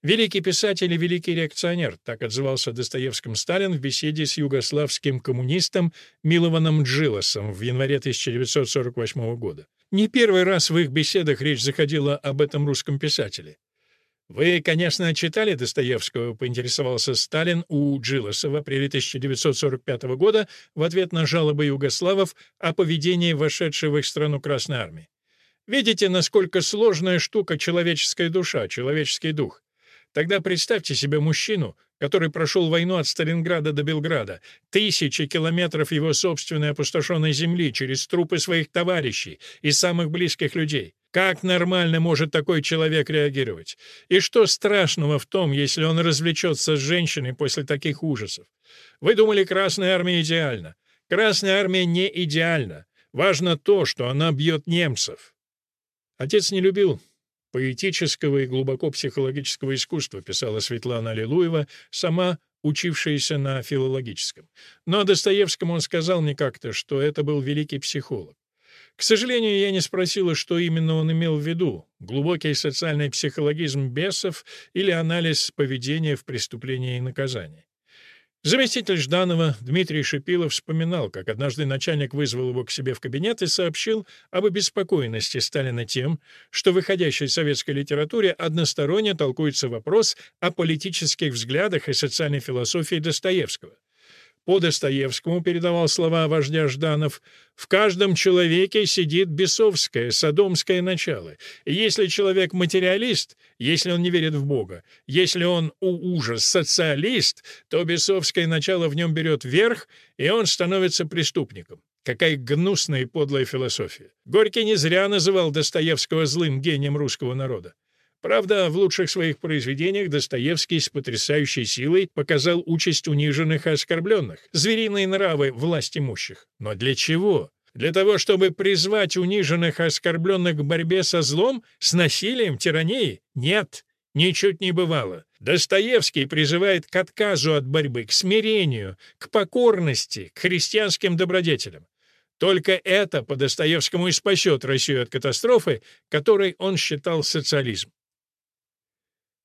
Великий писатель и великий реакционер, так отзывался Достоевским Сталин в беседе с югославским коммунистом Милованом Джилосом в январе 1948 года. Не первый раз в их беседах речь заходила об этом русском писателе. «Вы, конечно, читали Достоевского?» — поинтересовался Сталин у Джилоса в апреле 1945 года в ответ на жалобы югославов о поведении вошедшей в их страну Красной Армии. Видите, насколько сложная штука человеческая душа, человеческий дух? Тогда представьте себе мужчину, который прошел войну от Сталинграда до Белграда, тысячи километров его собственной опустошенной земли через трупы своих товарищей и самых близких людей. Как нормально может такой человек реагировать? И что страшного в том, если он развлечется с женщиной после таких ужасов? Вы думали, Красная Армия идеальна. Красная Армия не идеальна. Важно то, что она бьет немцев. Отец не любил поэтического и глубоко психологического искусства, писала Светлана Аллилуева, сама учившаяся на филологическом. Но о Достоевском он сказал мне как-то, что это был великий психолог. К сожалению, я не спросила, что именно он имел в виду — глубокий социальный психологизм бесов или анализ поведения в преступлении и наказании. Заместитель Жданова Дмитрий Шипилов вспоминал, как однажды начальник вызвал его к себе в кабинет и сообщил об обеспокоенности Сталина тем, что в выходящей советской литературе односторонне толкуется вопрос о политических взглядах и социальной философии Достоевского. По Достоевскому передавал слова вождя Жданов «В каждом человеке сидит бесовское, садомское начало. И если человек материалист, если он не верит в Бога, если он, у ужас, социалист, то бесовское начало в нем берет верх, и он становится преступником». Какая гнусная и подлая философия. Горький не зря называл Достоевского злым гением русского народа. Правда, в лучших своих произведениях Достоевский с потрясающей силой показал участь униженных и оскорбленных, звериные нравы власть имущих. Но для чего? Для того, чтобы призвать униженных и оскорбленных к борьбе со злом, с насилием, тиранией? Нет, ничуть не бывало. Достоевский призывает к отказу от борьбы, к смирению, к покорности, к христианским добродетелям. Только это по Достоевскому и спасет Россию от катастрофы, которой он считал социализм.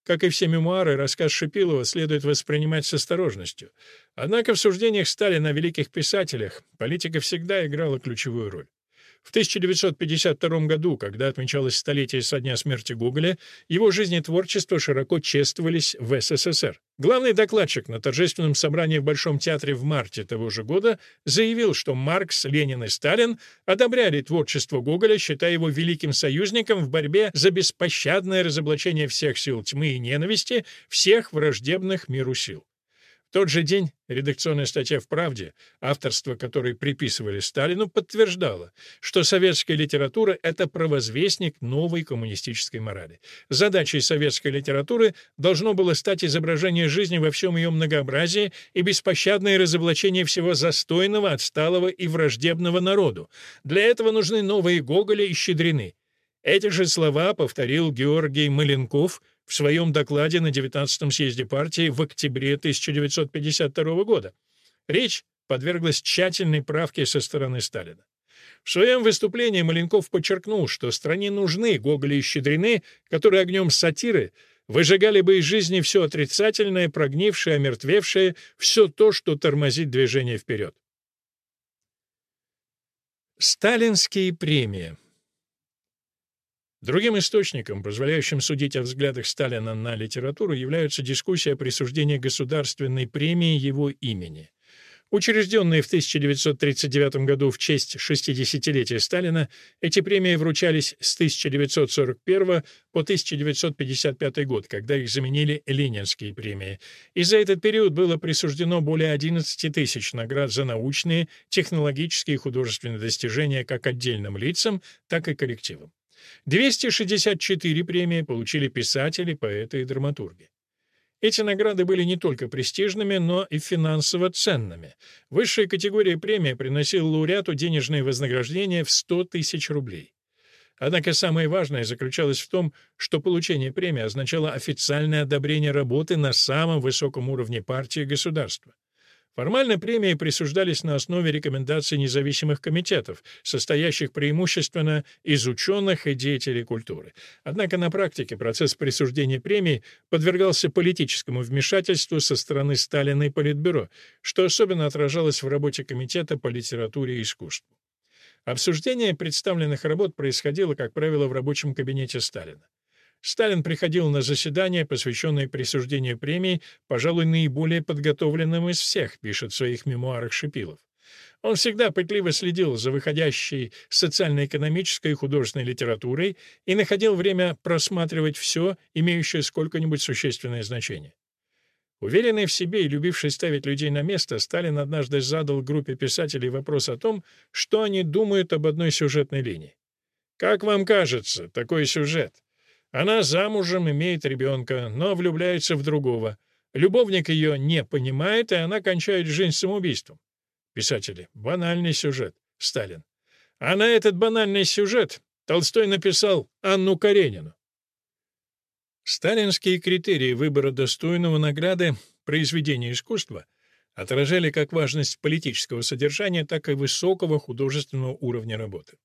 Как и все мемуары, рассказ Шипилова следует воспринимать с осторожностью. Однако в суждениях Сталина о великих писателях политика всегда играла ключевую роль. В 1952 году, когда отмечалось столетие со дня смерти Гоголя, его жизнь и творчество широко чествовались в СССР. Главный докладчик на торжественном собрании в Большом театре в марте того же года заявил, что Маркс, Ленин и Сталин одобряли творчество Гоголя, считая его великим союзником в борьбе за беспощадное разоблачение всех сил тьмы и ненависти, всех враждебных миру сил. В тот же день редакционная статья в «Правде», авторство которой приписывали Сталину, подтверждала, что советская литература — это провозвестник новой коммунистической морали. Задачей советской литературы должно было стать изображение жизни во всем ее многообразии и беспощадное разоблачение всего застойного, отсталого и враждебного народу. Для этого нужны новые Гоголи и Щедрины. Эти же слова повторил Георгий Маленков — в своем докладе на 19-м съезде партии в октябре 1952 года. Речь подверглась тщательной правке со стороны Сталина. В своем выступлении Маленков подчеркнул, что стране нужны Гоголи и Щедрины, которые огнем сатиры выжигали бы из жизни все отрицательное, прогнившее, омертвевшее, все то, что тормозит движение вперед. Сталинские премии Другим источником, позволяющим судить о взглядах Сталина на литературу, являются дискуссии о присуждении государственной премии его имени. Учрежденные в 1939 году в честь 60-летия Сталина, эти премии вручались с 1941 по 1955 год, когда их заменили Ленинские премии. И за этот период было присуждено более 11 тысяч наград за научные, технологические и художественные достижения как отдельным лицам, так и коллективам. 264 премии получили писатели, поэты и драматурги. Эти награды были не только престижными, но и финансово ценными. Высшая категория премии приносила лауреату денежные вознаграждения в 100 тысяч рублей. Однако самое важное заключалось в том, что получение премии означало официальное одобрение работы на самом высоком уровне партии и государства. Формально премии присуждались на основе рекомендаций независимых комитетов, состоящих преимущественно из ученых и деятелей культуры. Однако на практике процесс присуждения премий подвергался политическому вмешательству со стороны Сталина и Политбюро, что особенно отражалось в работе Комитета по литературе и искусству. Обсуждение представленных работ происходило, как правило, в рабочем кабинете Сталина. Сталин приходил на заседания, посвященные присуждению премий, пожалуй, наиболее подготовленным из всех, пишет в своих мемуарах Шипилов. Он всегда пытливо следил за выходящей социально-экономической и художественной литературой и находил время просматривать все, имеющее сколько-нибудь существенное значение. Уверенный в себе и любивший ставить людей на место, Сталин однажды задал группе писателей вопрос о том, что они думают об одной сюжетной линии. «Как вам кажется, такой сюжет? Она замужем, имеет ребенка, но влюбляется в другого. Любовник ее не понимает, и она кончает жизнь самоубийством. Писатели. Банальный сюжет. Сталин. А на этот банальный сюжет Толстой написал Анну Каренину. Сталинские критерии выбора достойного награды произведения искусства отражали как важность политического содержания, так и высокого художественного уровня работы.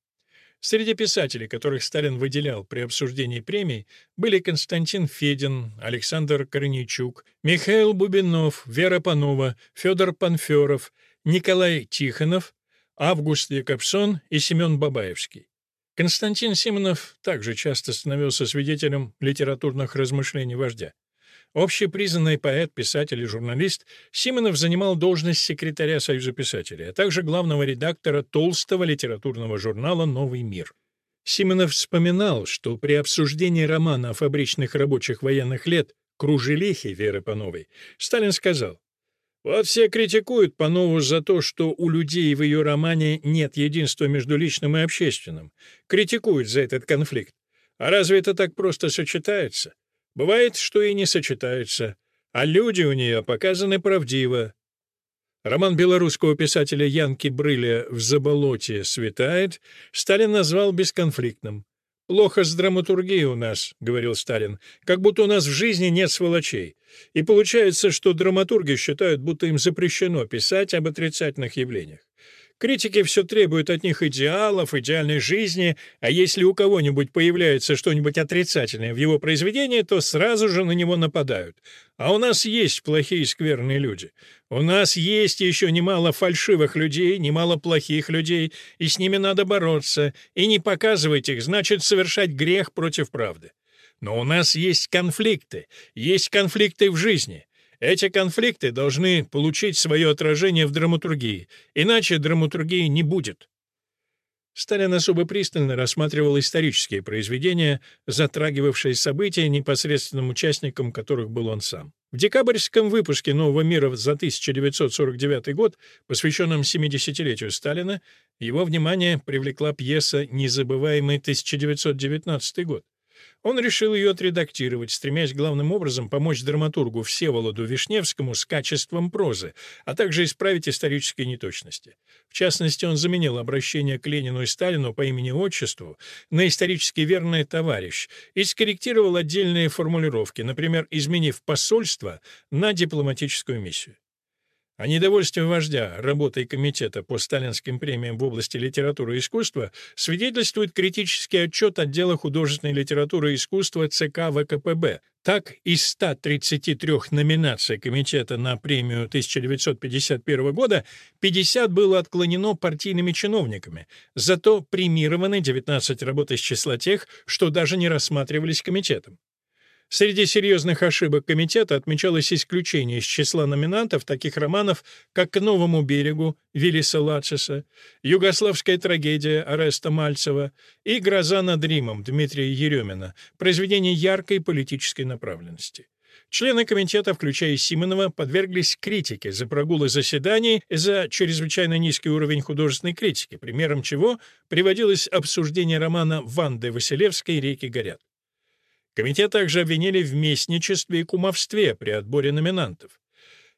Среди писателей, которых Сталин выделял при обсуждении премий, были Константин Федин, Александр Корнейчук, Михаил Бубинов, Вера Панова, Федор Панферов, Николай Тихонов, Август Якобсон и Семен Бабаевский. Константин Симонов также часто становился свидетелем литературных размышлений вождя. Общепризнанный поэт, писатель и журналист, Симонов занимал должность секретаря Союза писателей, а также главного редактора толстого литературного журнала «Новый мир». Симонов вспоминал, что при обсуждении романа о фабричных рабочих военных лет «Кружелихи» Веры Пановой Сталин сказал, вот все критикуют Панову за то, что у людей в ее романе нет единства между личным и общественным. Критикуют за этот конфликт. А разве это так просто сочетается? Бывает, что и не сочетаются. А люди у нее показаны правдиво. Роман белорусского писателя Янки Брыля «В заболоте светает» Сталин назвал бесконфликтным. «Плохо с драматургией у нас», — говорил Сталин, — «как будто у нас в жизни нет сволочей. И получается, что драматурги считают, будто им запрещено писать об отрицательных явлениях. Критики все требуют от них идеалов, идеальной жизни, а если у кого-нибудь появляется что-нибудь отрицательное в его произведении, то сразу же на него нападают. А у нас есть плохие и скверные люди. У нас есть еще немало фальшивых людей, немало плохих людей, и с ними надо бороться, и не показывать их, значит совершать грех против правды. Но у нас есть конфликты, есть конфликты в жизни. Эти конфликты должны получить свое отражение в драматургии, иначе драматургии не будет. Сталин особо пристально рассматривал исторические произведения, затрагивавшие события, непосредственным участником которых был он сам. В декабрьском выпуске «Нового мира» за 1949 год, посвященном 70-летию Сталина, его внимание привлекла пьеса «Незабываемый 1919 год». Он решил ее отредактировать, стремясь главным образом помочь драматургу Всеволоду Вишневскому с качеством прозы, а также исправить исторические неточности. В частности, он заменил обращение к Ленину и Сталину по имени-отчеству на исторически верное «товарищ» и скорректировал отдельные формулировки, например, изменив посольство на дипломатическую миссию. О недовольстве вождя работой комитета по сталинским премиям в области литературы и искусства свидетельствует критический отчет отдела художественной литературы и искусства ЦК ВКПБ. Так, из 133 номинаций комитета на премию 1951 года 50 было отклонено партийными чиновниками, зато премированы 19 работ из числа тех, что даже не рассматривались комитетом. Среди серьезных ошибок комитета отмечалось исключение из числа номинантов таких романов, как «К новому берегу» Виллиса Лацеса, «Югославская трагедия» Ареста Мальцева и «Гроза над Римом» Дмитрия Еремина, произведение яркой политической направленности. Члены комитета, включая Симонова, подверглись критике за прогулы заседаний и за чрезвычайно низкий уровень художественной критики, примером чего приводилось обсуждение романа Ванды Василевской «Реки горят». Комитет также обвинили в местничестве и кумовстве при отборе номинантов.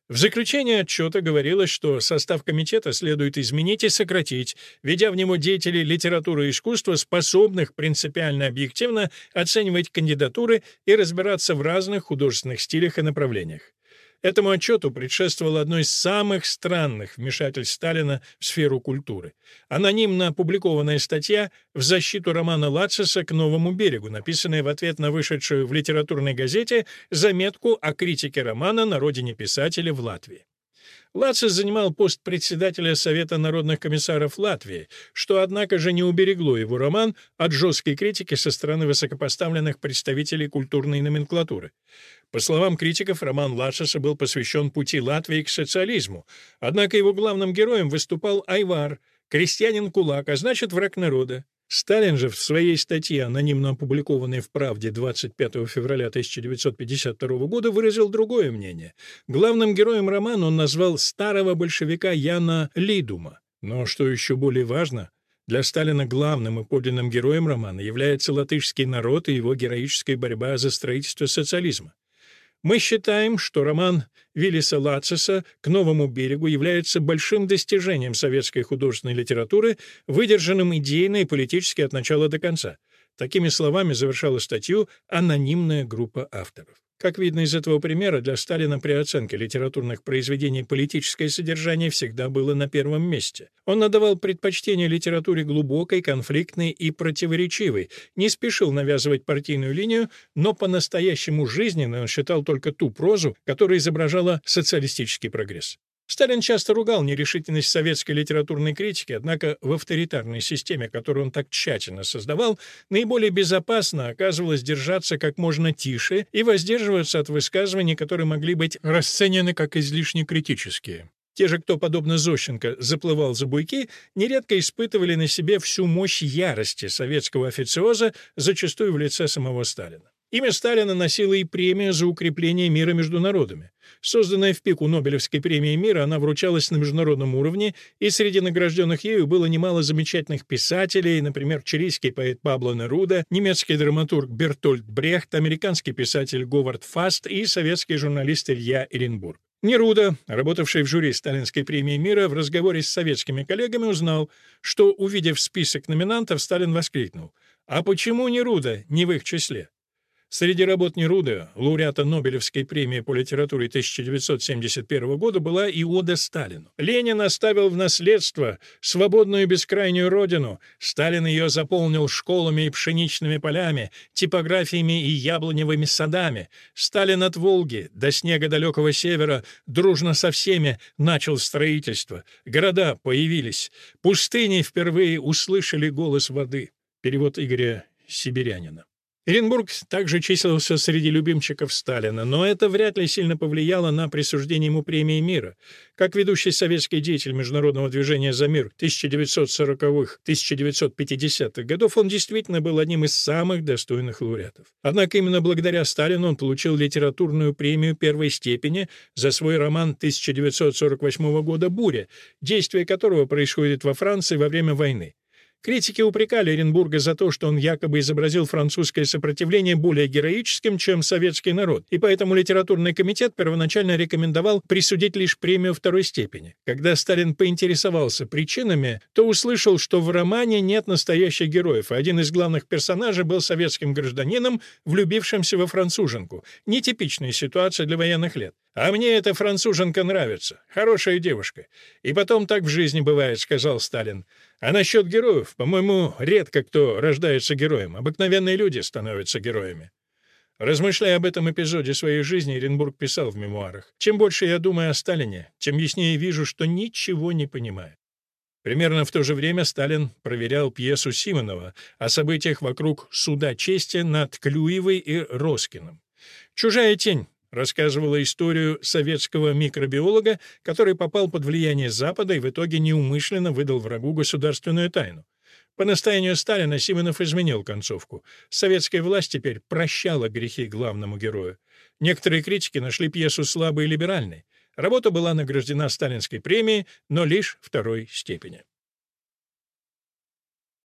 В заключении отчета говорилось, что состав комитета следует изменить и сократить, ведя в него деятелей литературы и искусства, способных принципиально объективно оценивать кандидатуры и разбираться в разных художественных стилях и направлениях. Этому отчету предшествовало одно из самых странных вмешательств Сталина в сферу культуры. Анонимно опубликованная статья в защиту романа Лациса «К новому берегу», написанная в ответ на вышедшую в литературной газете заметку о критике романа на родине писателя в Латвии. Лацис занимал пост председателя Совета народных комиссаров Латвии, что, однако же, не уберегло его роман от жесткой критики со стороны высокопоставленных представителей культурной номенклатуры. По словам критиков, роман Лациса был посвящен пути Латвии к социализму, однако его главным героем выступал Айвар, крестьянин-кулак, а значит, враг народа. Сталин же в своей статье, анонимно опубликованной в «Правде» 25 февраля 1952 года, выразил другое мнение. Главным героем романа он назвал старого большевика Яна Лидума. Но, что еще более важно, для Сталина главным и подлинным героем романа является латышский народ и его героическая борьба за строительство социализма. Мы считаем, что роман Виллиса Лациса «К новому берегу» является большим достижением советской художественной литературы, выдержанным идейно и политически от начала до конца. Такими словами завершала статью анонимная группа авторов. Как видно из этого примера, для Сталина при оценке литературных произведений политическое содержание всегда было на первом месте. Он надавал предпочтение литературе глубокой, конфликтной и противоречивой, не спешил навязывать партийную линию, но по-настоящему жизненно он считал только ту прозу, которая изображала социалистический прогресс. Сталин часто ругал нерешительность советской литературной критики, однако в авторитарной системе, которую он так тщательно создавал, наиболее безопасно оказывалось держаться как можно тише и воздерживаться от высказываний, которые могли быть расценены как излишне критические. Те же, кто, подобно Зощенко, заплывал за буйки, нередко испытывали на себе всю мощь ярости советского официоза, зачастую в лице самого Сталина. Имя Сталина носило и премия за укрепление мира между народами. Созданная в пику Нобелевской премии мира, она вручалась на международном уровне, и среди награжденных ею было немало замечательных писателей, например, чилийский поэт Пабло Неруда, немецкий драматург Бертольд Брехт, американский писатель Говард Фаст и советский журналист Илья Эренбург. Неруда, работавший в жюри Сталинской премии мира, в разговоре с советскими коллегами узнал, что, увидев список номинантов, Сталин воскликнул «А почему Неруда не в их числе?» Среди работ Неруда, лауреата Нобелевской премии по литературе 1971 года, была и ода Сталину. Ленин оставил в наследство свободную бескрайнюю родину. Сталин ее заполнил школами и пшеничными полями, типографиями и яблоневыми садами. Сталин от Волги до снега далекого севера дружно со всеми начал строительство. Города появились. Пустыни впервые услышали голос воды. Перевод Игоря Сибирянина. Оренбург также числился среди любимчиков Сталина, но это вряд ли сильно повлияло на присуждение ему премии мира. Как ведущий советский деятель международного движения за мир 1940-1950-х годов, он действительно был одним из самых достойных лауреатов. Однако именно благодаря Сталину он получил литературную премию первой степени за свой роман 1948 года «Буря», действие которого происходит во Франции во время войны. Критики упрекали Оренбурга за то, что он якобы изобразил французское сопротивление более героическим, чем советский народ, и поэтому литературный комитет первоначально рекомендовал присудить лишь премию второй степени. Когда Сталин поинтересовался причинами, то услышал, что в романе нет настоящих героев, а один из главных персонажей был советским гражданином, влюбившимся во француженку. Нетипичная ситуация для военных лет. «А мне эта француженка нравится. Хорошая девушка. И потом так в жизни бывает», — сказал Сталин. А насчет героев, по-моему, редко кто рождается героем. Обыкновенные люди становятся героями. Размышляя об этом эпизоде своей жизни, Оренбург писал в мемуарах. «Чем больше я думаю о Сталине, тем яснее вижу, что ничего не понимаю». Примерно в то же время Сталин проверял пьесу Симонова о событиях вокруг суда чести над Клюевой и Роскиным. «Чужая тень» рассказывала историю советского микробиолога, который попал под влияние Запада и в итоге неумышленно выдал врагу государственную тайну. По настоянию Сталина Симонов изменил концовку. Советская власть теперь прощала грехи главному герою. Некоторые критики нашли пьесу слабой и либеральной. Работа была награждена сталинской премией, но лишь второй степени.